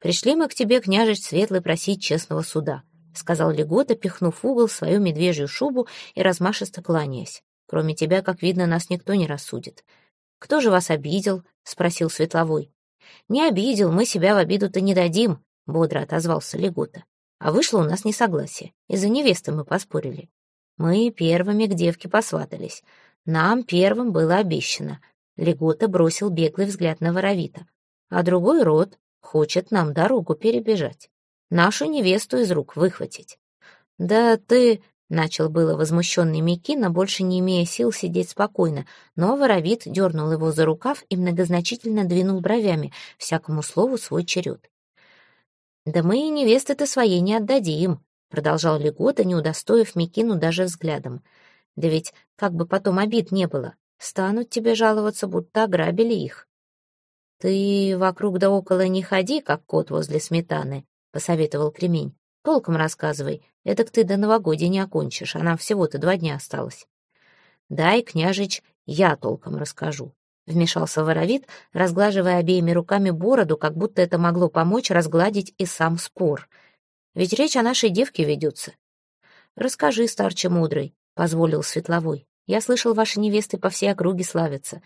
«Пришли мы к тебе, княжич Светлый, просить честного суда», — сказал Легота, пихнув в угол свою медвежью шубу и размашисто кланяясь. «Кроме тебя, как видно, нас никто не рассудит». «Кто же вас обидел?» — спросил Светловой. «Не обидел, мы себя в обиду-то не дадим», — бодро отозвался Легута. «А вышло у нас несогласие. Из-за невесты мы поспорили. Мы первыми к девке посватались. Нам первым было обещано». Легута бросил беглый взгляд на Воровита. «А другой род хочет нам дорогу перебежать. Нашу невесту из рук выхватить». «Да ты...» Начал было возмущенный Микина, больше не имея сил сидеть спокойно, но воровит дернул его за рукав и многозначительно двинул бровями, всякому слову свой черед. «Да мы и невесты-то своей не отдадим», — продолжал Легота, не удостоив Микину даже взглядом. «Да ведь как бы потом обид не было, станут тебе жаловаться, будто ограбили их». «Ты вокруг да около не ходи, как кот возле сметаны», — посоветовал Кремень. Толком рассказывай, эдак ты до новогодия не окончишь, а нам всего-то два дня осталось. Дай, княжич, я толком расскажу. Вмешался воровит, разглаживая обеими руками бороду, как будто это могло помочь разгладить и сам спор. Ведь речь о нашей девке ведется. Расскажи, старче мудрый, позволил Светловой. Я слышал, ваши невесты по всей округе славятся.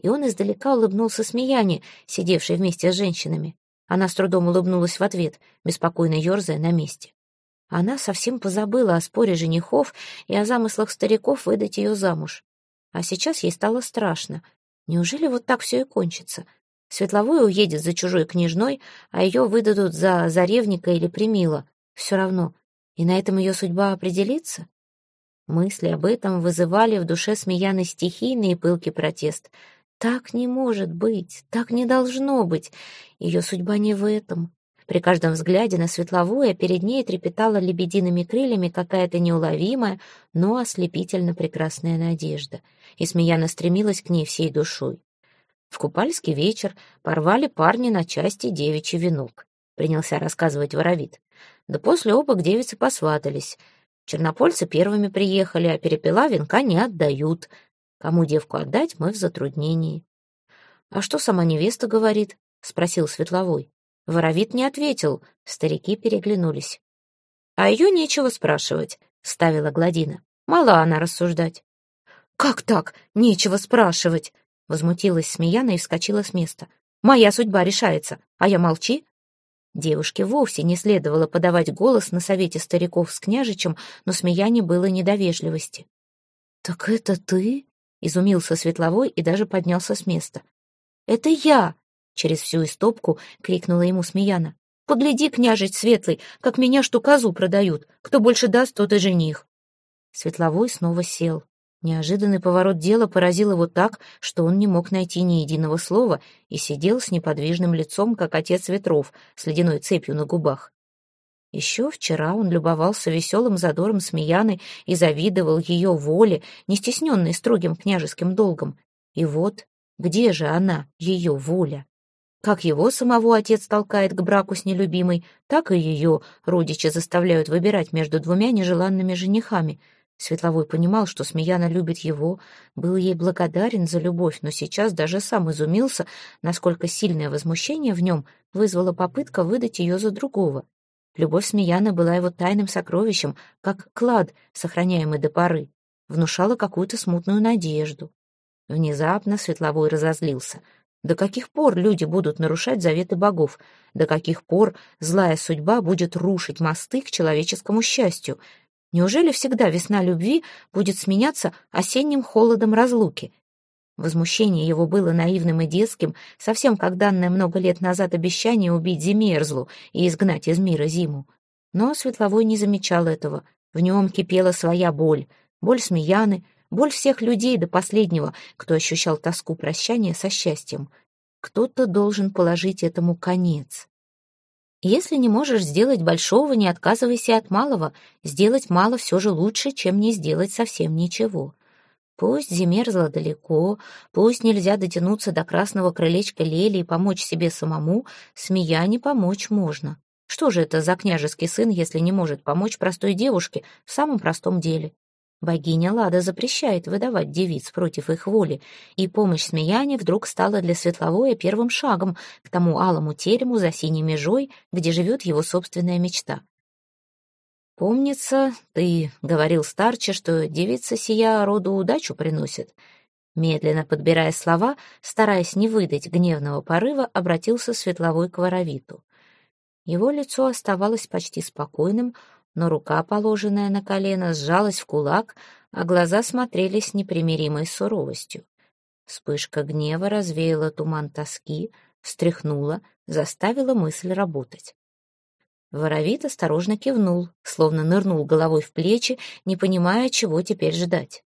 И он издалека улыбнулся смеяне, сидевшей вместе с женщинами. Она с трудом улыбнулась в ответ, беспокойно ерзая на месте. Она совсем позабыла о споре женихов и о замыслах стариков выдать ее замуж. А сейчас ей стало страшно. Неужели вот так все и кончится? Светловой уедет за чужой княжной, а ее выдадут за Заревника или Примила. Все равно. И на этом ее судьба определится? Мысли об этом вызывали в душе Смеяны стихийный и пылкий протест — так не может быть, так не должно быть. Ее судьба не в этом. При каждом взгляде на светловое перед ней трепетала лебедиными крыльями какая-то неуловимая, но ослепительно прекрасная надежда. И Смеяна стремилась к ней всей душой. В купальский вечер порвали парни на части девичий венок, принялся рассказывать воровит. Да после оба к девице посватались. Чернопольцы первыми приехали, а перепела венка не отдают. Кому девку отдать, мы в затруднении. «А что сама невеста говорит?» — спросил Светловой. Воровит не ответил, старики переглянулись. «А ее нечего спрашивать», — ставила Гладина. «Мало она рассуждать». «Как так? Нечего спрашивать!» — возмутилась Смеяна и вскочила с места. «Моя судьба решается, а я молчи?» Девушке вовсе не следовало подавать голос на совете стариков с княжичем, но Смеяне было недовежливости. «Так это ты?» Изумился Светловой и даже поднялся с места. «Это я!» — через всю истопку крикнула ему Смеяна. «Погляди, княжить светлый, как меня что козу продают. Кто больше даст, тот и жених». Светловой снова сел. Неожиданный поворот дела поразил его так, что он не мог найти ни единого слова и сидел с неподвижным лицом, как отец ветров, с ледяной цепью на губах. Еще вчера он любовался веселым задором Смеяны и завидовал ее воле, не стесненной строгим княжеским долгом. И вот, где же она, ее воля? Как его самого отец толкает к браку с нелюбимой, так и ее родичи заставляют выбирать между двумя нежеланными женихами. Светловой понимал, что Смеяна любит его, был ей благодарен за любовь, но сейчас даже сам изумился, насколько сильное возмущение в нем вызвала попытка выдать ее за другого. Любовь Смеяны была его тайным сокровищем, как клад, сохраняемый до поры, внушала какую-то смутную надежду. Внезапно Светловой разозлился. До каких пор люди будут нарушать заветы богов? До каких пор злая судьба будет рушить мосты к человеческому счастью? Неужели всегда весна любви будет сменяться осенним холодом разлуки? Возмущение его было наивным и детским, совсем как данное много лет назад обещание убить Зимерзлу и изгнать из мира зиму. Но Светловой не замечал этого. В нем кипела своя боль. Боль Смеяны, Боль всех людей до последнего, кто ощущал тоску прощания со счастьем. Кто-то должен положить этому конец. Если не можешь сделать большого, не отказывайся от малого. Сделать мало все же лучше, чем не сделать совсем ничего. Пусть зимерзла далеко, пусть нельзя дотянуться до красного крылечка Лели и помочь себе самому, смея не помочь можно. Что же это за княжеский сын, если не может помочь простой девушке в самом простом деле? Богиня Лада запрещает выдавать девиц против их воли, и помощь Смеяне вдруг стала для Светловое первым шагом к тому алому терему за синей межой, где живет его собственная мечта. «Помнится, ты говорил старче, что девица сия роду удачу приносит». Медленно подбирая слова, стараясь не выдать гневного порыва, обратился Светловой к Воровиту. Его лицо оставалось почти спокойным, но рука, положенная на колено, сжалась в кулак, а глаза смотрели с непримиримой суровостью. Вспышка гнева развеяла туман тоски, встряхнула, заставила мысль работать. Воровит осторожно кивнул, словно нырнул головой в плечи, не понимая, чего теперь ждать.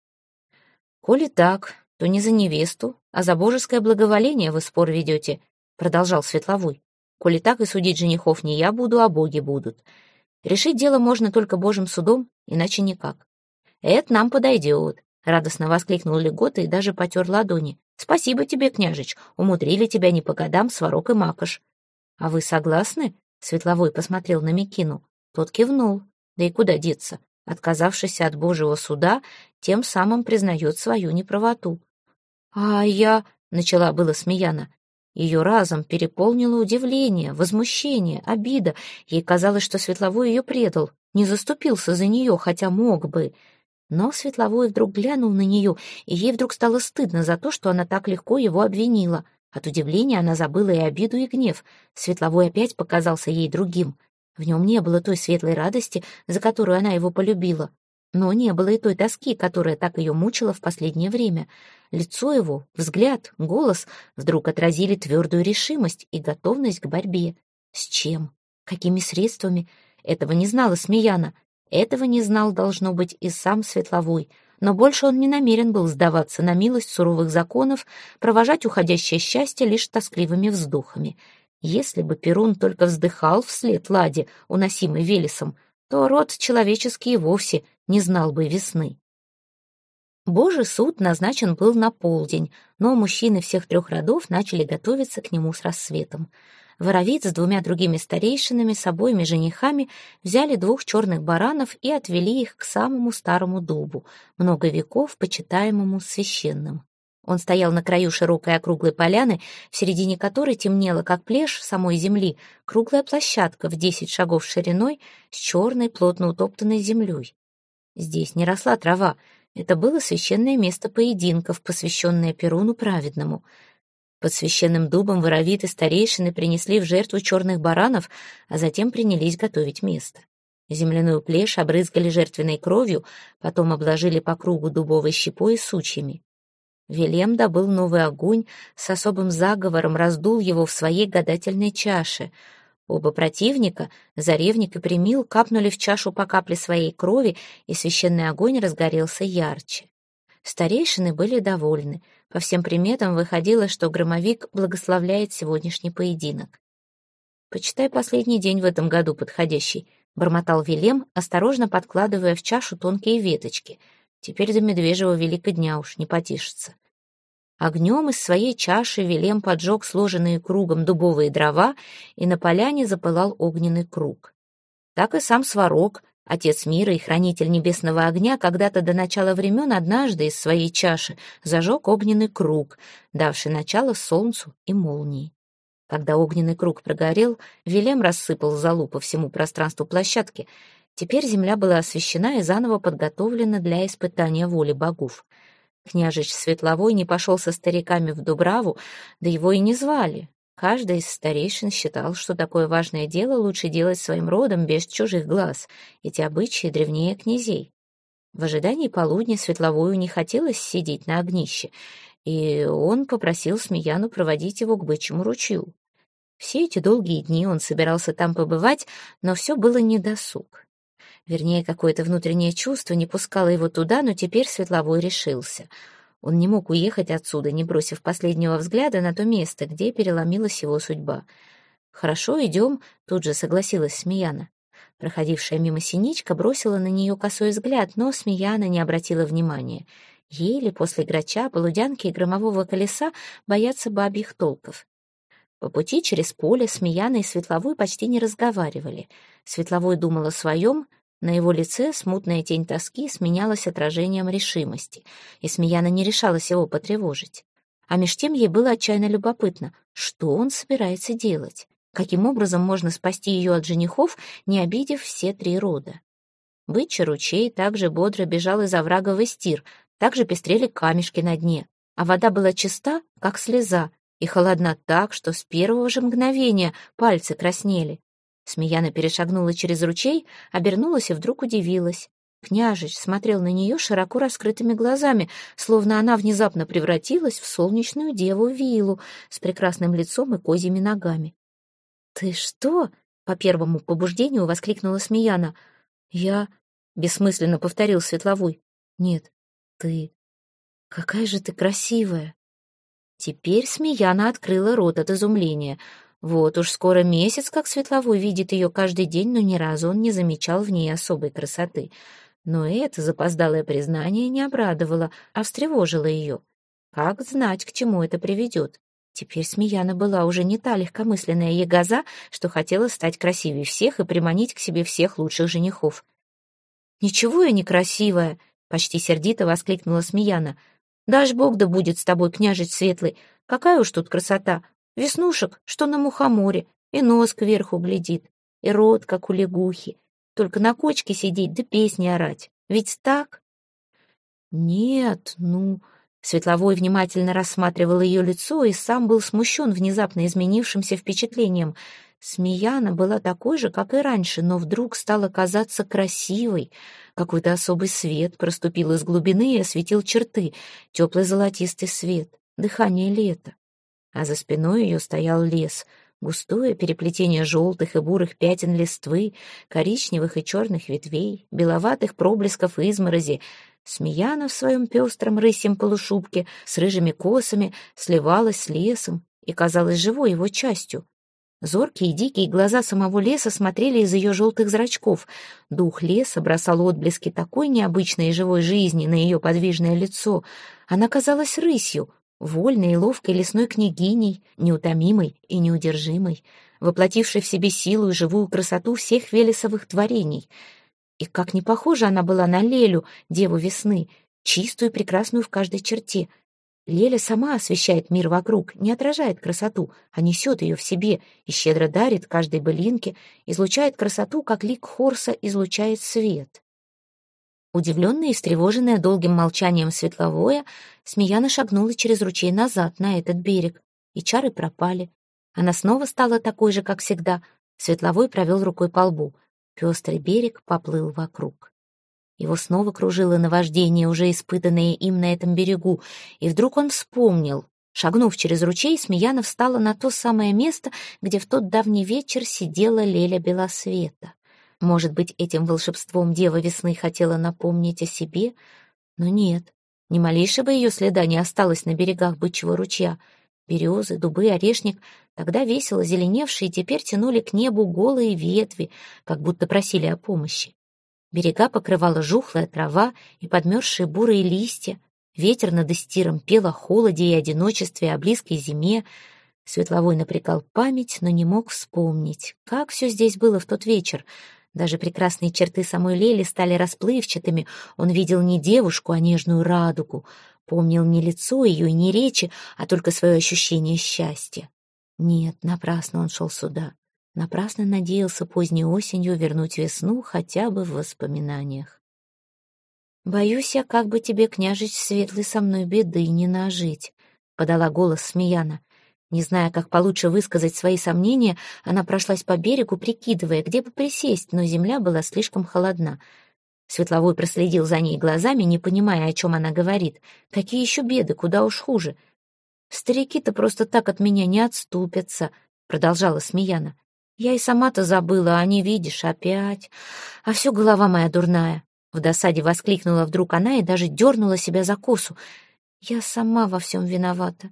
«Коли так, то не за невесту, а за божеское благоволение вы спор ведете», — продолжал Светловой. «Коли так и судить женихов не я буду, а боги будут. Решить дело можно только Божьим судом, иначе никак. «Это нам подойдет», — радостно воскликнул Легота и даже потер ладони. «Спасибо тебе, княжич, умудрили тебя не по годам сварок и макаш». «А вы согласны?» — Светловой посмотрел на Микину. Тот кивнул. Да и куда деться? Отказавшись от Божьего суда, тем самым признает свою неправоту. «А я...» — начала было Смеяна. Ее разом переполнило удивление, возмущение, обида. Ей казалось, что Светловой ее предал, не заступился за нее, хотя мог бы. Но Светловой вдруг глянул на нее, и ей вдруг стало стыдно за то, что она так легко его обвинила. От удивления она забыла и обиду, и гнев. Светловой опять показался ей другим. В нем не было той светлой радости, за которую она его полюбила. Но не было и той тоски, которая так ее мучила в последнее время. Лицо его, взгляд, голос вдруг отразили твердую решимость и готовность к борьбе. С чем? Какими средствами? Этого не знала Смеяна. Этого не знал, должно быть, и сам Светловой. Но больше он не намерен был сдаваться на милость суровых законов, провожать уходящее счастье лишь тоскливыми вздохами. Если бы Перун только вздыхал вслед Ладе, уносимый Велесом, то род человеческий вовсе не знал бы весны. Божий суд назначен был на полдень, но мужчины всех трех родов начали готовиться к нему с рассветом. Воровит с двумя другими старейшинами, с обоими женихами, взяли двух черных баранов и отвели их к самому старому дубу, много веков почитаемому священным. Он стоял на краю широкой округлой поляны, в середине которой темнела, как плешь самой земли, круглая площадка в десять шагов шириной с черной, плотно утоптанной землей. Здесь не росла трава, это было священное место поединков, посвященное Перуну Праведному. Под священным дубом воровиты старейшины принесли в жертву черных баранов, а затем принялись готовить место. Земляную плешь обрызгали жертвенной кровью, потом обложили по кругу дубовой щепой и сучьями. Велем добыл новый огонь, с особым заговором раздул его в своей гадательной чаше — Оба противника, Заревник и Примил, капнули в чашу по капле своей крови, и священный огонь разгорелся ярче. Старейшины были довольны. По всем приметам выходило, что громовик благословляет сегодняшний поединок. «Почитай последний день в этом году подходящий», — бормотал Велем, осторожно подкладывая в чашу тонкие веточки. «Теперь до медвежьего великодня уж не потишится». Огнем из своей чаши Велем поджег сложенные кругом дубовые дрова, и на поляне запылал огненный круг. Так и сам Сварог, Отец мира и хранитель небесного огня когда-то до начала времен однажды из своей чаши зажег огненный круг, давший начало солнцу и молнии. Когда огненный круг прогорел, Велем рассыпал залу по всему пространству площадки. Теперь земля была освещена и заново подготовлена для испытания воли богов. Княжич Светловой не пошел со стариками в Дубраву, да его и не звали. Каждый из старейшин считал, что такое важное дело лучше делать своим родом без чужих глаз, эти обычаи древнее князей. В ожидании полудня Светловою не хотелось сидеть на огнище, и он попросил Смеяну проводить его к бычьему ручью. Все эти долгие дни он собирался там побывать, но все было недосуг. Вернее, какое-то внутреннее чувство не пускало его туда, но теперь Светловой решился. Он не мог уехать отсюда, не бросив последнего взгляда на то место, где переломилась его судьба. «Хорошо, идем», — тут же согласилась Смеяна. Проходившая мимо синичка бросила на нее косой взгляд, но Смеяна не обратила внимания. Еле после грача, полудянки и громового колеса боятся бабьих толков. По пути через поле Смеяна и Светловой почти не разговаривали. Светловой думал о своем, на его лице смутная тень тоски сменялась отражением решимости, и Смеяна не решалась его потревожить. А меж тем ей было отчаянно любопытно, что он собирается делать, каким образом можно спасти ее от женихов, не обидев все три рода. Бычий ручей также бодро бежал из оврага в Истир, также пестрели камешки на дне, а вода была чиста, как слеза, и холодна так, что с первого же мгновения пальцы краснели. Смеяна перешагнула через ручей, обернулась и вдруг удивилась. Княжич смотрел на нее широко раскрытыми глазами, словно она внезапно превратилась в солнечную деву Вилу с прекрасным лицом и козьими ногами. «Ты что?» — по первому побуждению воскликнула Смеяна. «Я...» — бессмысленно повторил Светловой. «Нет, ты... Какая же ты красивая!» Теперь Смеяна открыла рот от изумления. Вот уж скоро месяц, как Светловой видит ее каждый день, но ни разу он не замечал в ней особой красоты. Но это запоздалое признание не обрадовало, а встревожило ее. Как знать, к чему это приведет? Теперь Смеяна была уже не та легкомысленная ягоза, что хотела стать красивее всех и приманить к себе всех лучших женихов. «Ничего я не красивая!» — почти сердито воскликнула Смеяна. Дашь Бог да будет с тобой, княжить светлый. Какая уж тут красота. Веснушек, что на мухоморе, и нос кверху глядит, и рот, как у лягухи. Только на кочке сидеть да песни орать. Ведь так? Нет, ну... Светловой внимательно рассматривал ее лицо и сам был смущен внезапно изменившимся впечатлением — Смеяна была такой же, как и раньше, но вдруг стала казаться красивой. Какой-то особый свет проступил из глубины и осветил черты, теплый золотистый свет, дыхание лета. А за спиной ее стоял лес, густое переплетение желтых и бурых пятен листвы, коричневых и черных ветвей, беловатых проблесков изморози. Смеяна в своем пестром рысьем полушубке с рыжими косами сливалась с лесом и казалась живой его частью. Зоркие и дикие глаза самого леса смотрели из ее желтых зрачков. Дух леса бросал отблески такой необычной и живой жизни на ее подвижное лицо. Она казалась рысью, вольной и ловкой лесной княгиней, неутомимой и неудержимой, воплотившей в себе силу и живую красоту всех велесовых творений. И как не похожа она была на Лелю, деву весны, чистую и прекрасную в каждой черте — Леля сама освещает мир вокруг, не отражает красоту, а несет ее в себе и щедро дарит каждой былинке, излучает красоту, как лик Хорса излучает свет. Удивленная и встревоженная долгим молчанием светловое, Смеяна шагнула через ручей назад, на этот берег, и чары пропали. Она снова стала такой же, как всегда. Светловой провел рукой по лбу. Пестрый берег поплыл вокруг. Его снова кружило наваждение, уже испытанное им на этом берегу, и вдруг он вспомнил. Шагнув через ручей, Смеяна встала на то самое место, где в тот давний вечер сидела Леля Белосвета. Может быть, этим волшебством Дева Весны хотела напомнить о себе? Но нет, ни малейшего ее следа не осталось на берегах бычьего ручья. Березы, дубы, орешник, тогда весело зеленевшие, теперь тянули к небу голые ветви, как будто просили о помощи. Берега покрывала жухлая трава и подмерзшие бурые листья. Ветер над истиром пел о холоде и одиночестве, о близкой зиме. Светловой напрягал память, но не мог вспомнить, как все здесь было в тот вечер. Даже прекрасные черты самой Лели стали расплывчатыми. Он видел не девушку, а нежную радугу. Помнил не лицо ее и не речи, а только свое ощущение счастья. Нет, напрасно он шел сюда. Напрасно надеялся поздней осенью вернуть весну хотя бы в воспоминаниях. «Боюсь я, как бы тебе, княжич светлый, со мной беды не нажить», — подала голос Смеяна. Не зная, как получше высказать свои сомнения, она прошлась по берегу, прикидывая, где бы присесть, но земля была слишком холодна. Светловой проследил за ней глазами, не понимая, о чем она говорит. Какие еще беды, куда уж хуже. «Старики-то просто так от меня не отступятся», — продолжала Смеяна. «Я и сама-то забыла, а не видишь, опять. А все голова моя дурная». В досаде воскликнула вдруг она и даже дернула себя за косу. «Я сама во всем виновата.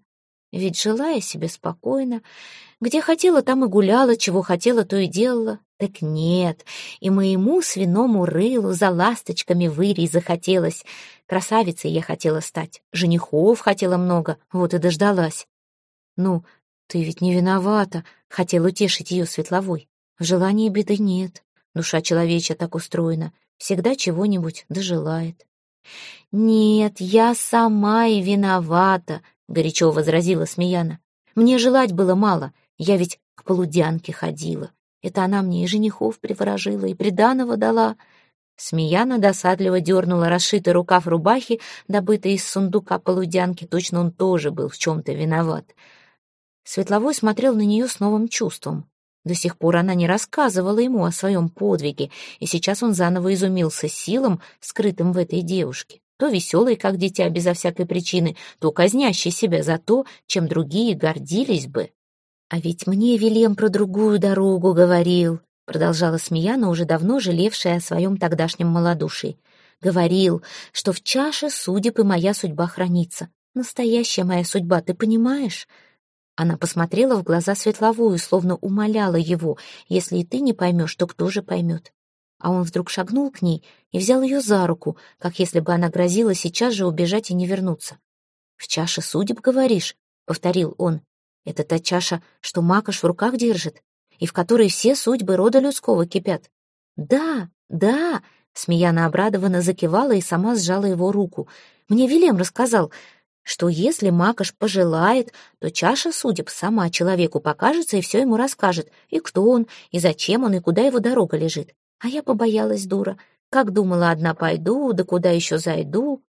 Ведь жила я себе спокойно. Где хотела, там и гуляла, чего хотела, то и делала. Так нет, и моему свиному рылу за ласточками вырей захотелось. Красавицей я хотела стать, женихов хотела много, вот и дождалась. Ну, ты ведь не виновата, хотел утешить ее светловой. В желании беды нет, душа человечья так устроена, всегда чего-нибудь дожелает. «Нет, я сама и виновата», — горячо возразила Смеяна. «Мне желать было мало, я ведь к полудянке ходила. Это она мне и женихов приворожила, и приданого дала». Смеяна досадливо дернула расшитый рукав рубахи, добытый из сундука полудянки, точно он тоже был в чем-то виноват. Светловой смотрел на нее с новым чувством. До сих пор она не рассказывала ему о своем подвиге, и сейчас он заново изумился силам, скрытым в этой девушке то веселый, как дитя, безо всякой причины, то казнящий себя за то, чем другие гордились бы. «А ведь мне Вильям про другую дорогу говорил», продолжала Смеяна, уже давно жалевшая о своем тогдашнем малодушии. «Говорил, что в чаше судеб и моя судьба хранится. Настоящая моя судьба, ты понимаешь?» Она посмотрела в глаза Светловую, словно умоляла его. «Если и ты не поймешь, то кто же поймет?» А он вдруг шагнул к ней и взял ее за руку, как если бы она грозила сейчас же убежать и не вернуться. «В чаше судеб, говоришь?» — повторил он. «Это та чаша, что Макаш в руках держит, и в которой все судьбы рода людского кипят». «Да, да!» — Смеяна обрадованно закивала и сама сжала его руку. «Мне Вилем рассказал, что если Макаш пожелает, то чаша судеб сама человеку покажется и все ему расскажет, и кто он, и зачем он, и куда его дорога лежит. А я побоялась, дура. Как думала, одна пойду, да куда еще зайду.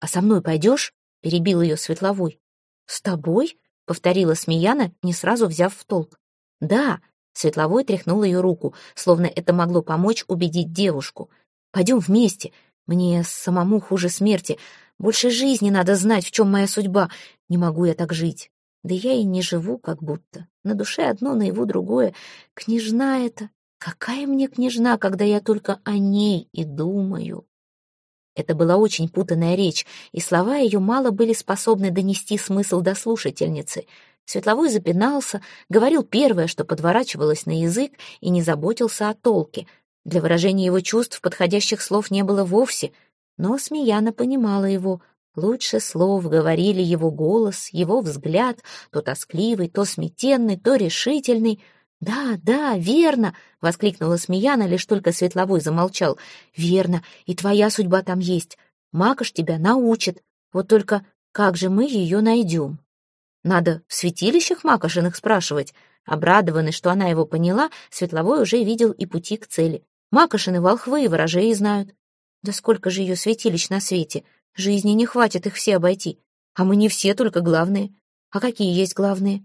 А со мной пойдешь? Перебил ее Светловой. С тобой? Повторила Смеяна, не сразу взяв в толк. Да, Светловой тряхнул ее руку, словно это могло помочь убедить девушку. Пойдем вместе. Мне самому хуже смерти. Больше жизни надо знать, в чем моя судьба. Не могу я так жить. Да я и не живу как будто. На душе одно, наяву другое. Княжна это. Какая мне княжна, когда я только о ней и думаю? Это была очень путанная речь, и слова ее мало были способны донести смысл до слушательницы. Светловой запинался, говорил первое, что подворачивалось на язык, и не заботился о толке. Для выражения его чувств подходящих слов не было вовсе, но Смеяна понимала его. Лучше слов говорили его голос, его взгляд, то тоскливый, то сметенный, то решительный — «Да, да, верно!» — воскликнула Смеяна, лишь только Светловой замолчал. «Верно, и твоя судьба там есть. Макаш тебя научит. Вот только как же мы ее найдем?» «Надо в святилищах Макашиных спрашивать». Обрадованный, что она его поняла, Светловой уже видел и пути к цели. Макашины волхвы и ворожеи знают. Да сколько же ее святилищ на свете? Жизни не хватит их все обойти. А мы не все, только главные. А какие есть главные?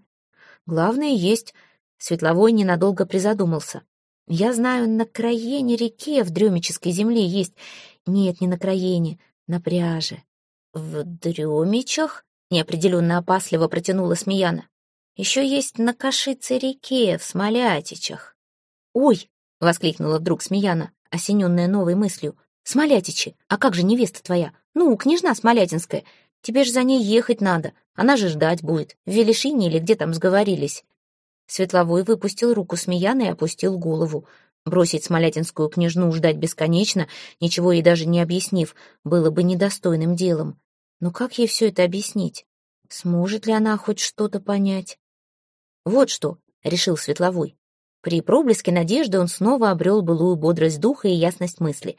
Главные есть Светловой ненадолго призадумался. «Я знаю, на краене реке в Дремической земле есть... Нет, не на краене, на пряже». «В Дремичах?» — неопределенно опасливо протянула Смеяна. «Еще есть на Кашице реке, в Смолятичах». «Ой!» — воскликнула вдруг Смеяна, осененная новой мыслью. «Смолятичи! А как же невеста твоя? Ну, княжна Смолятинская. Тебе ж за ней ехать надо. Она же ждать будет. В Велишине или где там сговорились. Светловой выпустил руку Смеяна и опустил голову. Бросить смолятинскую княжну ждать бесконечно, ничего ей даже не объяснив, было бы недостойным делом. Но как ей все это объяснить? Сможет ли она хоть что-то понять? «Вот что», — решил Светловой. При проблеске надежды он снова обрел былую бодрость духа и ясность мысли.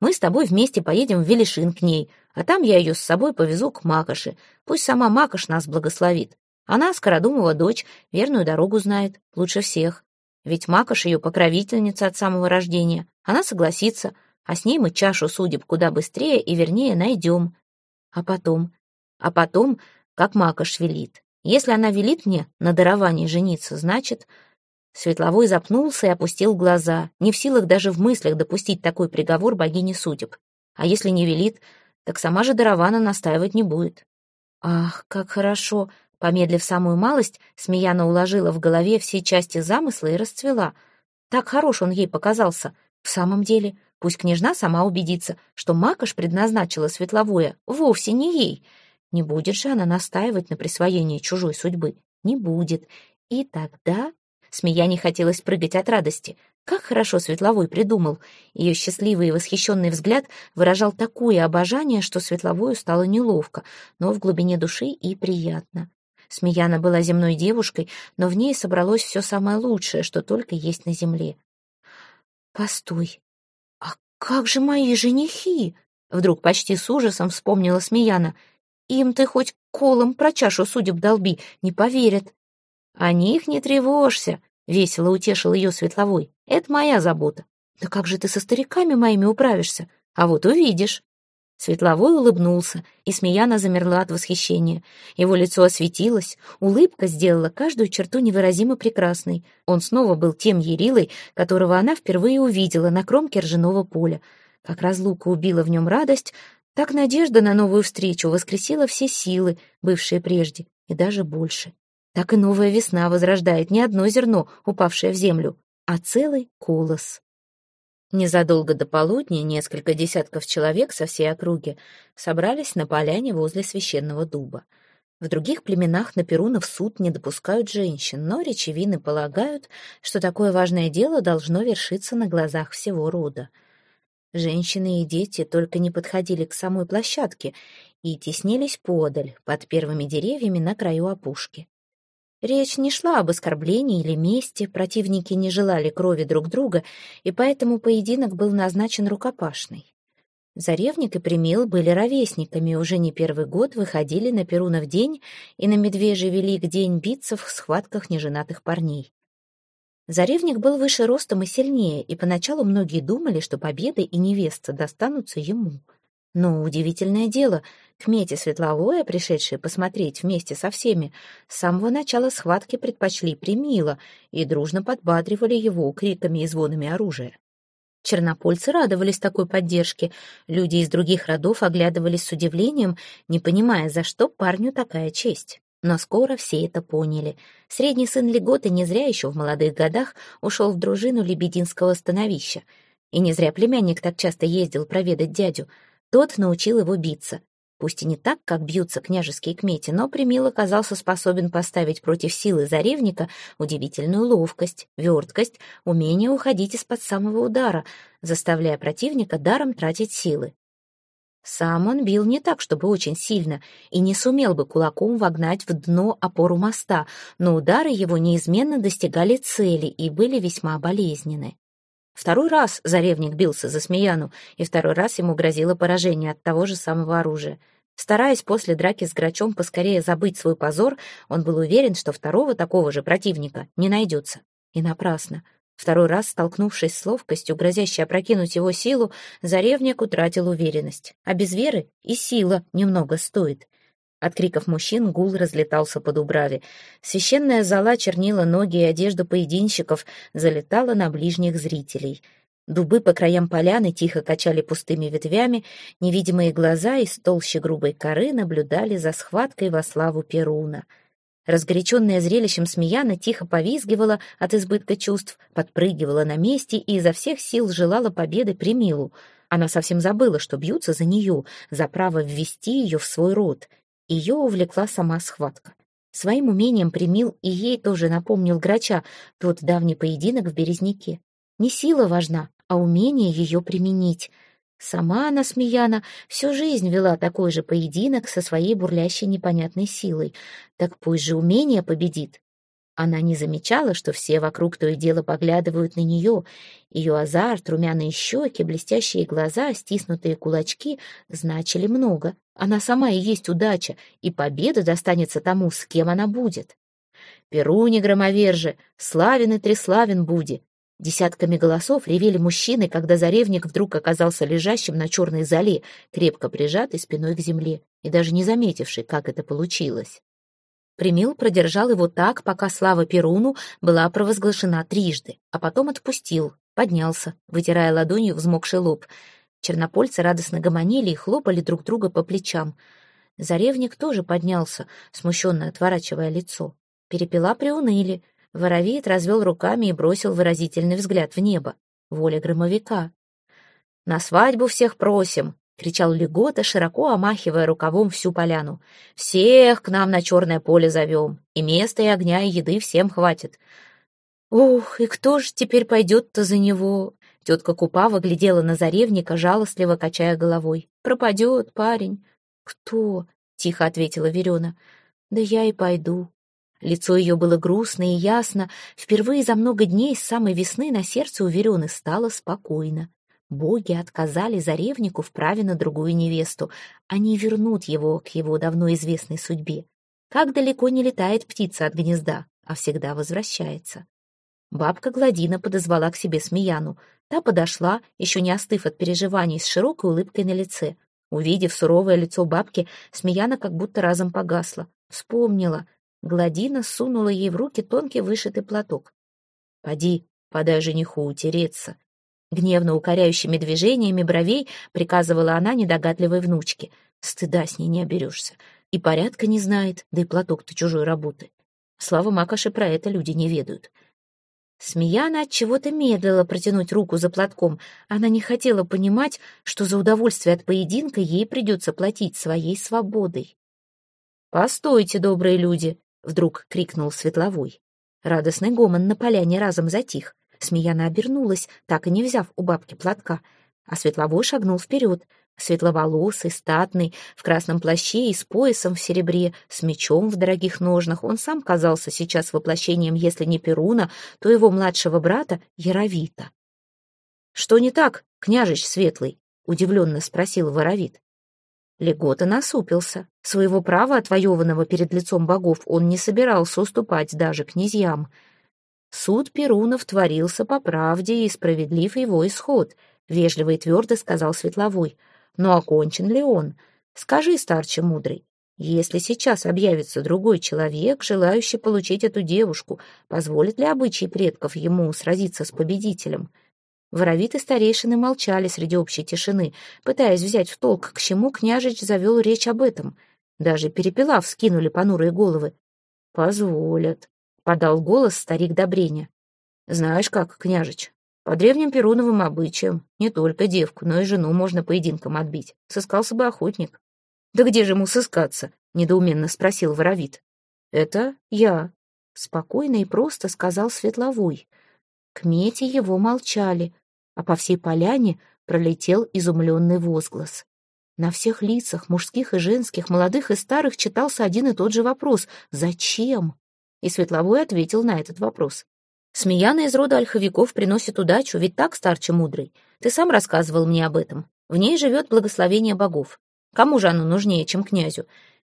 «Мы с тобой вместе поедем в Велишин к ней, а там я ее с собой повезу к Макоши. Пусть сама Макош нас благословит. Она, Скородумова дочь, верную дорогу знает, лучше всех. Ведь Макош ее покровительница от самого рождения. Она согласится, а с ней мы чашу судеб куда быстрее и вернее найдем. А потом? А потом, как Макош велит. Если она велит мне на даровании жениться, значит... Светловой запнулся и опустил глаза, не в силах даже в мыслях допустить такой приговор богине судеб. А если не велит, так сама же Даравана настаивать не будет. Ах, как хорошо! Помедлив самую малость, Смеяна уложила в голове все части замысла и расцвела. Так хорош он ей показался. В самом деле, пусть княжна сама убедится, что Макаш предназначила Светловое вовсе не ей — не будет же она настаивать на присвоении чужой судьбы. Не будет. И тогда... Смея не хотелось прыгать от радости. Как хорошо Светловой придумал. Ее счастливый и восхищенный взгляд выражал такое обожание, что Светловою стало неловко, но в глубине души и приятно. Смеяна была земной девушкой, но в ней собралось все самое лучшее, что только есть на земле. «Постой, а как же мои женихи?» Вдруг почти с ужасом вспомнила Смеяна — им ты хоть колом про чашу судеб долби, не поверят. О них не тревожься, — весело утешил ее Светловой. Это моя забота. Да как же ты со стариками моими управишься? А вот увидишь. Светловой улыбнулся, и Смеяна замерла от восхищения. Его лицо осветилось, улыбка сделала каждую черту невыразимо прекрасной. Он снова был тем Ярилой, которого она впервые увидела на кромке ржаного поля. Как разлука убила в нем радость, так надежда на новую встречу воскресила все силы, бывшие прежде, и даже больше. Так и новая весна возрождает не одно зерно, упавшее в землю, а целый колос. Незадолго до полудня несколько десятков человек со всей округи собрались на поляне возле священного дуба. В других племенах на Перунов суд не допускают женщин, но речевины полагают, что такое важное дело должно вершиться на глазах всего рода — Женщины и дети только не подходили к самой площадке и теснились подаль, под первыми деревьями на краю опушки. Речь не шла об оскорблении или мести, противники не желали крови друг друга, и поэтому поединок был назначен рукопашный. Заревник и Примил были ровесниками, уже не первый год выходили на Перунов день и на Медвежий Велик день биться в схватках неженатых парней. Заревник был выше ростом и сильнее, и поначалу многие думали, что победа и невеста достанутся ему. Но удивительное дело, к Мете Светловое, пришедшие посмотреть вместе со всеми, с самого начала схватки предпочли примило и дружно подбадривали его криками и звонами оружия. Чернопольцы радовались такой поддержке, люди из других родов оглядывались с удивлением, не понимая, за что парню такая честь. Но скоро все это поняли. Средний сын Леготы не зря еще в молодых годах ушел в дружину Лебединского становища. И не зря племянник так часто ездил проведать дядю. Тот научил его биться. Пусть и не так, как бьются княжеские кмети, но Примил оказался способен поставить против силы заревника удивительную ловкость, верткость, умение уходить из-под самого удара, заставляя противника даром тратить силы. Сам он бил не так, чтобы очень сильно, и не сумел бы кулаком вогнать в дно опору моста, но удары его неизменно достигали цели и были весьма болезненны. Второй раз Заревник бился за Смеяну, и второй раз ему грозило поражение от того же самого оружия. Стараясь после драки с Грачом поскорее забыть свой позор, он был уверен, что второго такого же противника не найдется. И напрасно. Второй раз, столкнувшись с ловкостью, грозящей опрокинуть его силу, Заревник утратил уверенность. А без веры и сила немного стоит. От криков мужчин гул разлетался по дубраве. Священная зала чернила ноги и одежду поединщиков, залетала на ближних зрителей. Дубы по краям поляны тихо качали пустыми ветвями, невидимые глаза из толщи грубой коры наблюдали за схваткой во славу Перуна — Разгоряченная зрелищем Смеяна тихо повизгивала от избытка чувств, подпрыгивала на месте и изо всех сил желала победы Примилу. Она совсем забыла, что бьются за нее, за право ввести ее в свой род. Ее увлекла сама схватка. Своим умением Примил и ей тоже напомнил Грача, тот давний поединок в Березняке. Не сила важна, а умение ее применить — Сама она, Смеяна, всю жизнь вела такой же поединок со своей бурлящей непонятной силой. Так пусть же умение победит. Она не замечала, что все вокруг то и дело поглядывают на нее. Ее азарт, румяные щеки, блестящие глаза, стиснутые кулачки значили много. Она сама и есть удача, и победа достанется тому, с кем она будет. «Перуни громовержи, славен и треславен буди!» Десятками голосов ревели мужчины, когда заревник вдруг оказался лежащим на черной зале, крепко прижатый спиной к земле и даже не заметивший, как это получилось. Примил продержал его так, пока слава Перуну была провозглашена трижды, а потом отпустил, поднялся, вытирая ладонью взмокший лоб. Чернопольцы радостно гомонили и хлопали друг друга по плечам. Заревник тоже поднялся, смущенно отворачивая лицо. Перепела приуныли. Воровит развел руками и бросил выразительный взгляд в небо. Воля громовика. «На свадьбу всех просим!» — кричал Легота, широко омахивая рукавом всю поляну. «Всех к нам на черное поле зовем, и места, и огня, и еды всем хватит». «Ух, и кто же теперь пойдет-то за него?» Тетка Купава глядела на заревника, жалостливо качая головой. «Пропадет парень». «Кто?» — тихо ответила Верена. «Да я и пойду. Лицо ее было грустно и ясно. Впервые за много дней с самой весны на сердце у Верены стало спокойно. Боги отказали Заревнику в праве на другую невесту. Они вернут его к его давно известной судьбе. Как далеко не летает птица от гнезда, а всегда возвращается. Бабка Гладина подозвала к себе Смеяну. Та подошла, еще не остыв от переживаний, с широкой улыбкой на лице. Увидев суровое лицо бабки, Смеяна как будто разом погасла. Вспомнила, Гладина сунула ей в руки тонкий вышитый платок. «Поди, подай жениху утереться». Гневно укоряющими движениями бровей приказывала она недогадливой внучке. Стыда с ней не оберешься. И порядка не знает, да и платок-то чужой работы. Слава Макоши про это люди не ведают. Смеяна от чего-то медлила протянуть руку за платком. Она не хотела понимать, что за удовольствие от поединка ей придется платить своей свободой. «Постойте, добрые люди!» Вдруг крикнул Светловой. Радостный гомон на поляне разом затих. Смеяна обернулась, так и не взяв у бабки платка. А Светловой шагнул вперед. Светловолосый, статный, в красном плаще и с поясом в серебре, с мечом в дорогих ножнах. Он сам казался сейчас воплощением, если не Перуна, то его младшего брата Яровита. «Что не так, княжич Светлый?» — удивленно спросил Воровит. Легота насупился. Своего права, отвоеванного перед лицом богов, он не собирался уступать даже князьям. Суд Перунов творился по правде и справедлив его исход, вежливо и твердо сказал Светловой. Но окончен ли он? Скажи, старче мудрый, если сейчас объявится другой человек, желающий получить эту девушку, позволит ли обычай предков ему сразиться с победителем? Воровиты старейшины молчали среди общей тишины, пытаясь взять в толк, к чему княжич завел речь об этом. Даже перепела вскинули понурые головы. «Позволят», — подал голос старик Добреня. «Знаешь как, княжич, по древним перуновым обычаям не только девку, но и жену можно поединком отбить. Сыскался бы охотник». «Да где же ему сыскаться?» — недоуменно спросил Воровит. «Это я», — спокойно и просто сказал Светловой. К мете его молчали, а по всей поляне пролетел изумленный возглас. На всех лицах, мужских и женских, молодых и старых, читался один и тот же вопрос «Зачем?». И Светловой ответил на этот вопрос. «Смеяна из рода ольховиков приносит удачу, ведь так, старче мудрый? Ты сам рассказывал мне об этом. В ней живет благословение богов. Кому же оно нужнее, чем князю?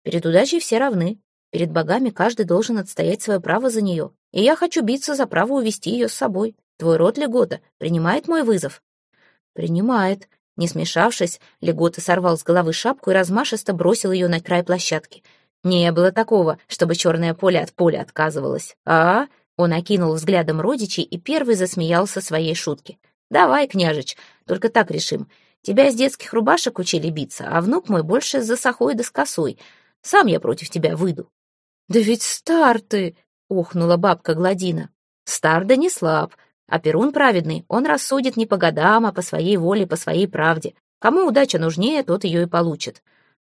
Перед удачей все равны. Перед богами каждый должен отстоять свое право за нее. И я хочу биться за право увести ее с собой. Твой род, Легота, принимает мой вызов?» «Принимает». Не смешавшись, Легота сорвал с головы шапку и размашисто бросил ее на край площадки. «Не было такого, чтобы черное поле от поля отказывалось. А?» Он окинул взглядом родичей и первый засмеялся своей шутки. «Давай, княжич, только так решим. Тебя из детских рубашек учили биться, а внук мой больше за сахой да с косой. Сам я против тебя выйду». «Да ведь стар ты!» — охнула бабка Гладина. «Стар да не слаб. А Перун праведный, он рассудит не по годам, а по своей воле, по своей правде. Кому удача нужнее, тот ее и получит.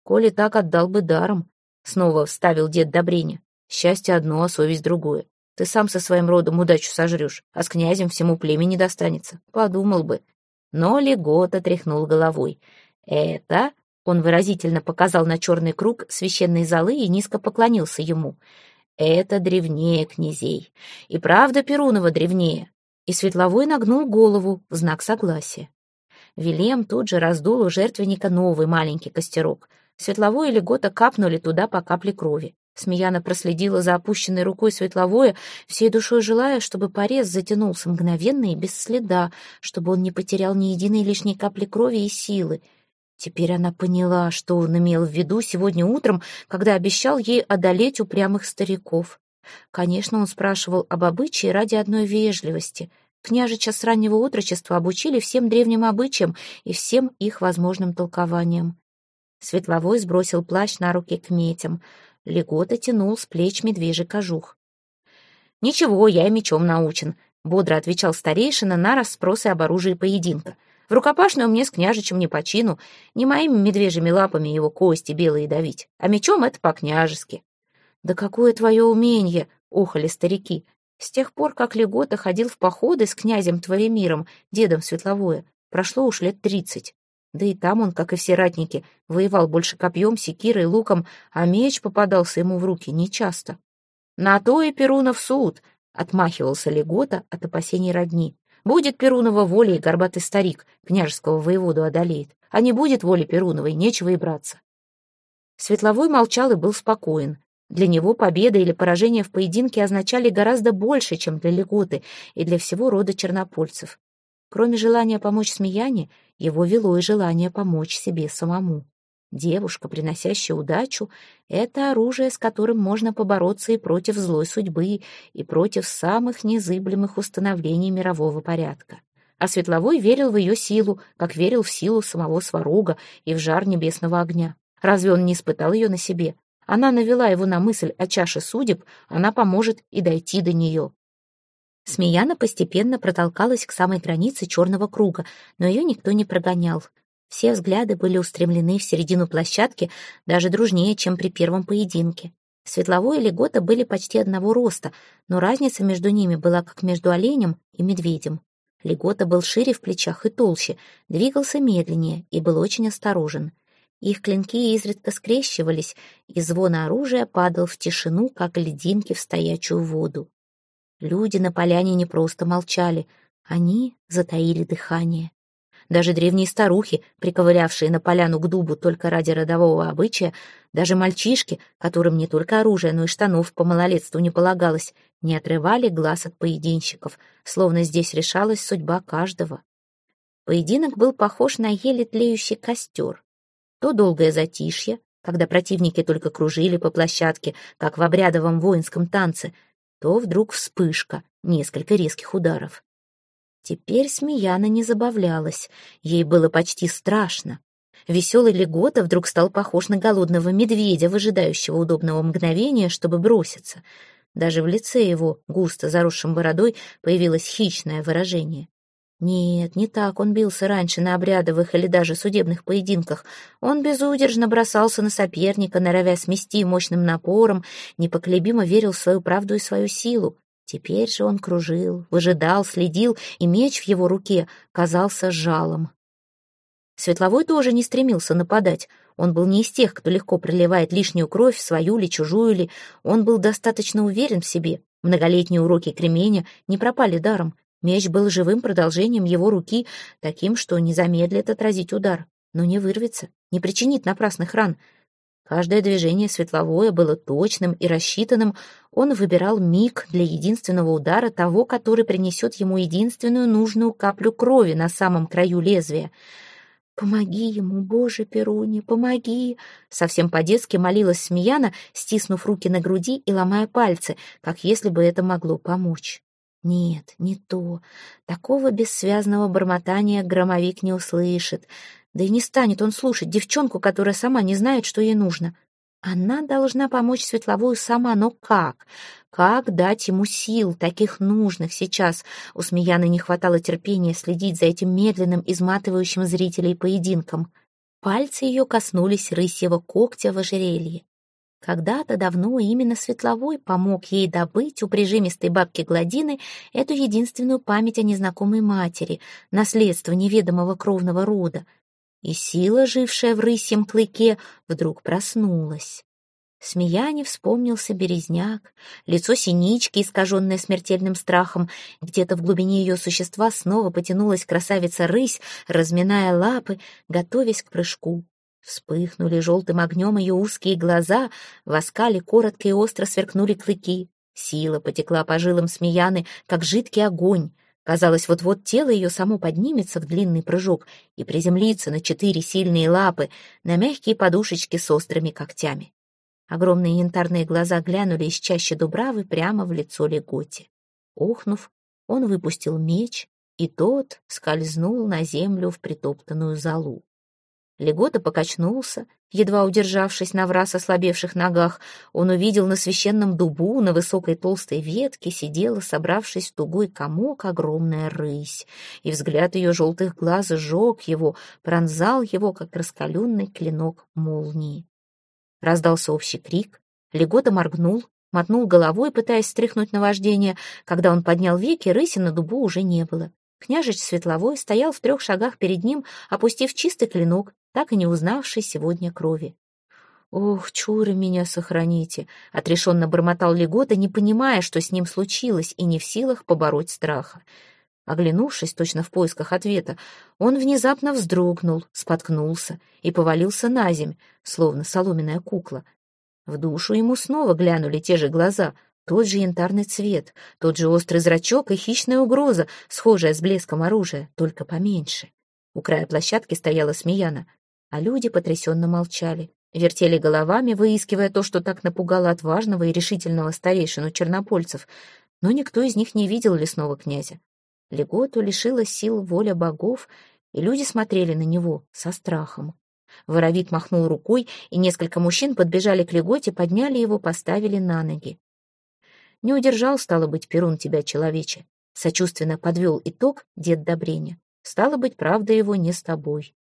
Коли так отдал бы даром, снова вставил дед Добриня. Счастье одно, а совесть другое. Ты сам со своим родом удачу сожрешь, а с князем всему племени достанется. Подумал бы. Но Легота тряхнул головой. Это... Он выразительно показал на черный круг священной залы и низко поклонился ему. Это древнее князей. И правда Перунова древнее. И Светловой нагнул голову в знак согласия. Вилем тут же раздул у жертвенника новый маленький костерок. Светловой и Легота капнули туда по капле крови. Смеяна проследила за опущенной рукой Светловое, всей душой желая, чтобы порез затянулся мгновенно и без следа, чтобы он не потерял ни единой лишней капли крови и силы. Теперь она поняла, что он имел в виду сегодня утром, когда обещал ей одолеть упрямых стариков. Конечно, он спрашивал об обычае ради одной вежливости. Княжича с раннего отрочества обучили всем древним обычаям и всем их возможным толкованиям. Светловой сбросил плащ на руки к метям. Легота тянул с плеч медвежий кожух. «Ничего, я и мечом научен», — бодро отвечал старейшина на расспросы об оружии поединка. «В рукопашную мне с княжичем не по чину, не моими медвежьими лапами его кости белые давить, а мечом это по-княжески». «Да какое твое умение!» — охали старики. С тех пор, как Легота ходил в походы с князем Творимиром, дедом Светловое, прошло уж лет тридцать. Да и там он, как и все ратники, воевал больше копьем, секирой, луком, а меч попадался ему в руки нечасто. «На то и Перунов суд!» — отмахивался Легота от опасений родни. «Будет Перунова воля, и горбатый старик княжеского воеводу одолеет. А не будет воли Перуновой, нечего и браться». Светловой молчал и был спокоен. Для него победа или поражение в поединке означали гораздо больше, чем для Леготы и для всего рода чернопольцев. Кроме желания помочь Смеяне, его вело и желание помочь себе самому. Девушка, приносящая удачу, — это оружие, с которым можно побороться и против злой судьбы, и против самых незыблемых установлений мирового порядка. А Светловой верил в ее силу, как верил в силу самого Сварога и в жар небесного огня. Разве он не испытал ее на себе? Она навела его на мысль о чаше судеб, она поможет и дойти до нее. Смеяна постепенно протолкалась к самой границе черного круга, но ее никто не прогонял. Все взгляды были устремлены в середину площадки, даже дружнее, чем при первом поединке. Светловой и Легота были почти одного роста, но разница между ними была как между оленем и медведем. Легота был шире в плечах и толще, двигался медленнее и был очень осторожен. Их клинки изредка скрещивались, и звон оружия падал в тишину, как льдинки в стоячую воду. Люди на поляне не просто молчали, они затаили дыхание. Даже древние старухи, приковырявшие на поляну к дубу только ради родового обычая, даже мальчишки, которым не только оружие, но и штанов по малолетству не полагалось, не отрывали глаз от поединщиков, словно здесь решалась судьба каждого. Поединок был похож на еле тлеющий костер то долгое затишье, когда противники только кружили по площадке, как в обрядовом воинском танце, то вдруг вспышка, несколько резких ударов. Теперь Смеяна не забавлялась, ей было почти страшно. Веселый Легота вдруг стал похож на голодного медведя, выжидающего удобного мгновения, чтобы броситься. Даже в лице его, густо заросшим бородой, появилось хищное выражение. Нет, не так он бился раньше на обрядовых или даже судебных поединках. Он безудержно бросался на соперника, норовя смести мощным напором, непоколебимо верил в свою правду и свою силу. Теперь же он кружил, выжидал, следил, и меч в его руке казался жалом. Светловой тоже не стремился нападать. Он был не из тех, кто легко проливает лишнюю кровь, свою ли, чужую ли. Он был достаточно уверен в себе. Многолетние уроки кременя не пропали даром. Меч был живым продолжением его руки, таким, что не замедлит отразить удар, но не вырвется, не причинит напрасных ран. Каждое движение светловое было точным и рассчитанным. Он выбирал миг для единственного удара, того, который принесет ему единственную нужную каплю крови на самом краю лезвия. «Помоги ему, Боже, Перуни, помоги!» Совсем по-детски молилась Смеяна, стиснув руки на груди и ломая пальцы, как если бы это могло помочь. Нет, не то. Такого бессвязного бормотания громовик не услышит. Да и не станет он слушать девчонку, которая сама не знает, что ей нужно. Она должна помочь Светловую сама, но как? Как дать ему сил, таких нужных сейчас? У Смеяны не хватало терпения следить за этим медленным, изматывающим зрителей поединком. Пальцы ее коснулись рысьего когтя в ожерелье. Когда-то давно именно Светловой помог ей добыть у прижимистой бабки Гладины эту единственную память о незнакомой матери, наследство неведомого кровного рода. И сила, жившая в рысьем клыке, вдруг проснулась. Смеяне вспомнился березняк, лицо синички, искаженное смертельным страхом. Где-то в глубине ее существа снова потянулась красавица-рысь, разминая лапы, готовясь к прыжку. Вспыхнули желтым огнем ее узкие глаза, в оскале коротко и остро сверкнули клыки. Сила потекла по жилам Смеяны, как жидкий огонь. Казалось, вот-вот тело ее само поднимется в длинный прыжок и приземлится на четыре сильные лапы, на мягкие подушечки с острыми когтями. Огромные янтарные глаза глянули из чащи дубравы прямо в лицо Леготи. Охнув, он выпустил меч, и тот скользнул на землю в притоптанную залу. Легота покачнулся, едва удержавшись на враз ослабевших ногах. Он увидел на священном дубу, на высокой толстой ветке, сидела, собравшись в тугой комок, огромная рысь. И взгляд ее желтых глаз сжег его, пронзал его, как раскаленный клинок молнии. Раздался общий крик. Легота моргнул, мотнул головой, пытаясь стряхнуть наваждение. Когда он поднял веки, рыси на дубу уже не было. Княжич Светловой стоял в трех шагах перед ним, опустив чистый клинок, так и не узнавший сегодня крови. «Ох, чуры меня сохраните!» — отрешенно бормотал Легота, не понимая, что с ним случилось, и не в силах побороть страха. Оглянувшись точно в поисках ответа, он внезапно вздрогнул, споткнулся и повалился на земь, словно соломенная кукла. В душу ему снова глянули те же глаза, тот же янтарный цвет, тот же острый зрачок и хищная угроза, схожая с блеском оружия, только поменьше. У края площадки стояла Смеяна, а люди потрясенно молчали, вертели головами, выискивая то, что так напугало отважного и решительного старейшину чернопольцев, но никто из них не видел лесного князя. Леготу лишила сил воля богов, и люди смотрели на него со страхом. Воровит махнул рукой, и несколько мужчин подбежали к Леготе, подняли его, поставили на ноги. «Не удержал, стало быть, Перун тебя, человече», — сочувственно подвел итог дед Добреня. «Стало быть, правда его не с тобой».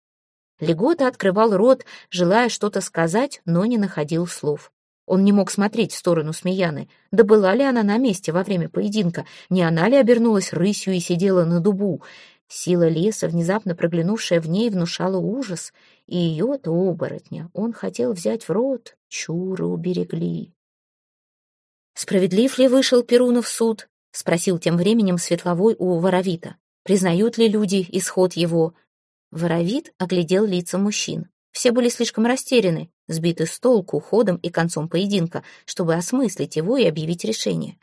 Легота открывал рот, желая что-то сказать, но не находил слов. Он не мог смотреть в сторону Смеяны. Да была ли она на месте во время поединка? Не она ли обернулась рысью и сидела на дубу? Сила леса, внезапно проглянувшая в ней, внушала ужас. И ее-то оборотня он хотел взять в рот. Чуры уберегли. «Справедлив ли вышел Перунов суд?» — спросил тем временем Светловой у Воровита. «Признают ли люди исход его?» Воровит оглядел лица мужчин. Все были слишком растеряны, сбиты с толку ходом и концом поединка, чтобы осмыслить его и объявить решение.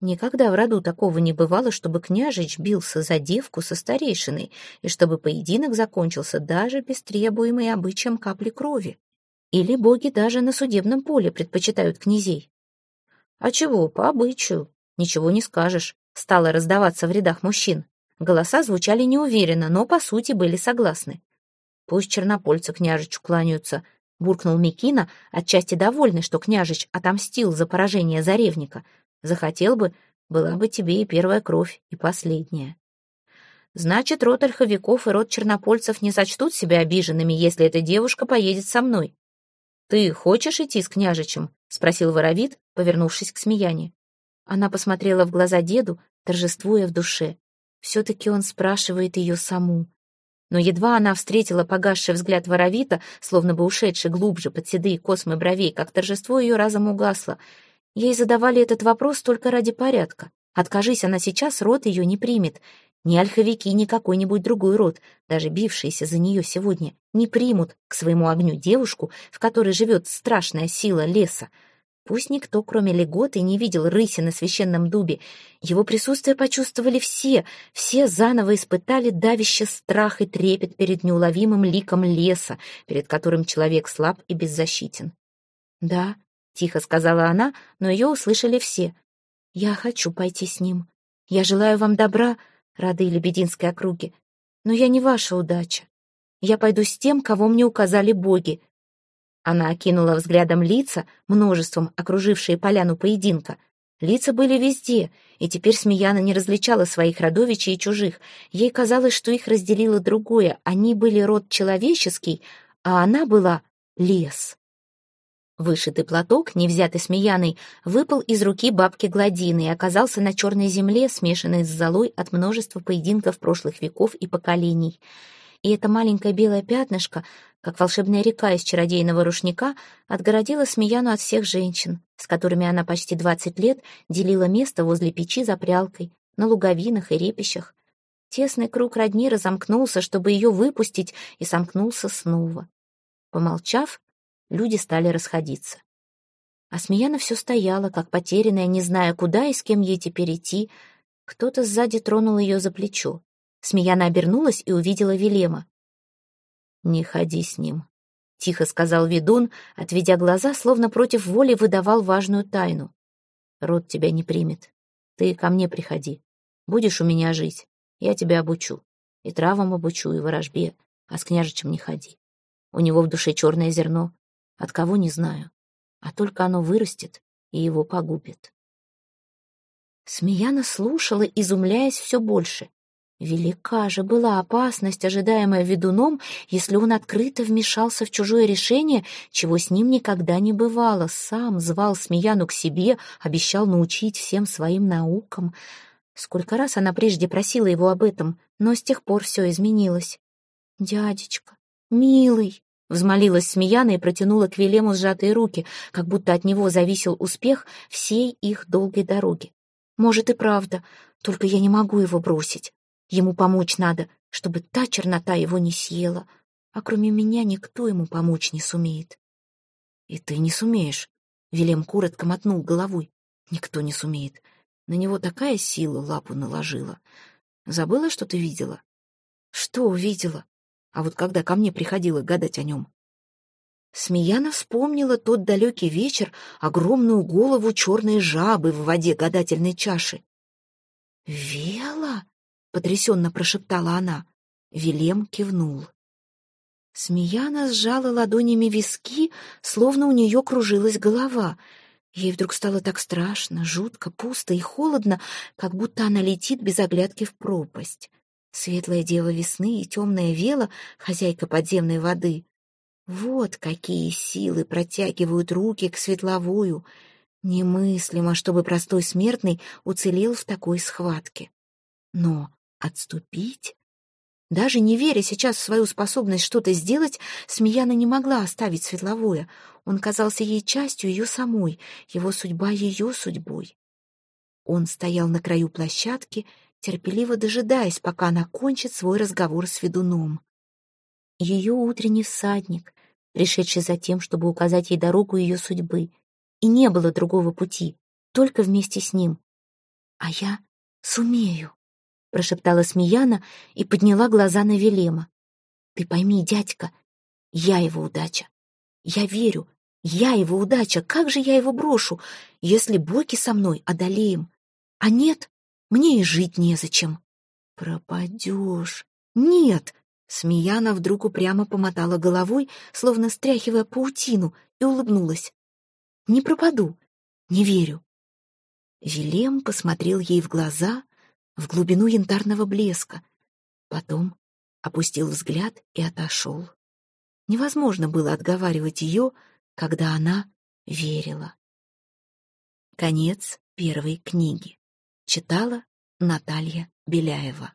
Никогда в роду такого не бывало, чтобы княжич бился за девку со старейшиной, и чтобы поединок закончился даже без требуемой обычаем капли крови. Или боги даже на судебном поле предпочитают князей. А чего, по обычаю, ничего не скажешь, стало раздаваться в рядах мужчин. Голоса звучали неуверенно, но по сути были согласны. Пусть чернопольцы княжичу кланяются, буркнул Микина, отчасти довольный, что княжич отомстил за поражение Заревника. Захотел бы, была бы тебе и первая кровь, и последняя. Значит, род ольховиков и род чернопольцев не сочтут себя обиженными, если эта девушка поедет со мной. «Ты хочешь идти с княжичем?» — спросил Воровит, повернувшись к Смеяне. Она посмотрела в глаза деду, торжествуя в душе. Все-таки он спрашивает ее саму но едва она встретила погасший взгляд воровита, словно бы ушедший глубже под седые космы бровей, как торжество ее разом угасло. Ей задавали этот вопрос только ради порядка. Откажись она сейчас, род ее не примет. Ни ольховики, ни какой-нибудь другой род, даже бившиеся за нее сегодня, не примут к своему огню девушку, в которой живет страшная сила леса. Пусть никто, кроме Леготы, не видел рыси на священном дубе. Его присутствие почувствовали все, все заново испытали давящий страх и трепет перед неуловимым ликом леса, перед которым человек слаб и беззащитен. «Да», — тихо сказала она, но ее услышали все. «Я хочу пойти с ним. Я желаю вам добра, рады Лебединской округи, но я не ваша удача. Я пойду с тем, кого мне указали боги, она окинула взглядом лица, множеством окружившие поляну поединка. Лица были везде, и теперь Смеяна не различала своих родовичей и чужих. Ей казалось, что их разделило другое. Они были род человеческий, а она была лес. Вышитый платок, не взятый Смеяной, выпал из руки бабки Гладины и оказался на черной земле, смешанной с золой от множества поединков прошлых веков и поколений. И это маленькое белое пятнышко, как волшебная река из чародейного рушника, отгородила Смеяну от всех женщин, с которыми она почти двадцать лет делила место возле печи за прялкой, на луговинах и репищах. Тесный круг родни разомкнулся, чтобы ее выпустить, и сомкнулся снова. Помолчав, люди стали расходиться. А Смеяна все стояла, как потерянная, не зная, куда и с кем ей теперь идти. Кто-то сзади тронул ее за плечо. Смеяна обернулась и увидела Велема. «Не ходи с ним», — тихо сказал ведун, отведя глаза, словно против воли выдавал важную тайну. «Род тебя не примет. Ты ко мне приходи. Будешь у меня жить, я тебя обучу. И травам обучу, и ворожбе, а с княжичем не ходи. У него в душе черное зерно. От кого не знаю. А только оно вырастет и его погубит». Смеяна слушала, изумляясь все больше. Велика же была опасность, ожидаемая ведуном, если он открыто вмешался в чужое решение, чего с ним никогда не бывало. Сам звал Смеяну к себе, обещал научить всем своим наукам. Сколько раз она прежде просила его об этом, но с тех пор все изменилось. «Дядечка, милый!» — взмолилась Смеяна и протянула к Велему сжатые руки, как будто от него зависел успех всей их долгой дороги. «Может и правда, только я не могу его бросить. Ему помочь надо, чтобы та чернота его не съела, а кроме меня никто ему помочь не сумеет. И ты не сумеешь. Велем коротко мотнул головой. Никто не сумеет. На него такая сила лапу наложила. Забыла, что ты видела? Что увидела? А вот когда ко мне приходила гадать о нем. Смеяна вспомнила тот далекий вечер, огромную голову черной жабы в воде гадательной чаши. «Вела?» — потрясенно прошептала она. Вилем кивнул. Смеяна сжала ладонями виски, словно у нее кружилась голова. Ей вдруг стало так страшно, жутко, пусто и холодно, как будто она летит без оглядки в пропасть. Светлая дева весны и темная вела, хозяйка подземной воды. Вот какие силы протягивают руки к светловую. Немыслимо, чтобы простой смертный уцелел в такой схватке. Но Отступить? Даже не веря сейчас в свою способность что-то сделать, Смеяна не могла оставить Светловое. Он казался ей частью ее самой, его судьба ее судьбой. Он стоял на краю площадки, терпеливо дожидаясь, пока она кончит свой разговор с ведуном. Ее утренний всадник, пришедший за тем, чтобы указать ей дорогу ее судьбы. И не было другого пути, только вместе с ним. А я сумею. — прошептала Смеяна и подняла глаза на Велема. «Ты пойми, дядька, я его удача. Я верю, я его удача. Как же я его брошу, если боки со мной одолеем? А нет, мне и жить незачем». «Пропадешь». «Нет!» Смеяна вдруг упрямо помотала головой, словно стряхивая паутину, и улыбнулась. «Не пропаду, не верю». Велем посмотрел ей в глаза, в глубину янтарного блеска. Потом опустил взгляд и отошел. Невозможно было отговаривать ее, когда она верила. Конец первой книги. Читала Наталья Беляева.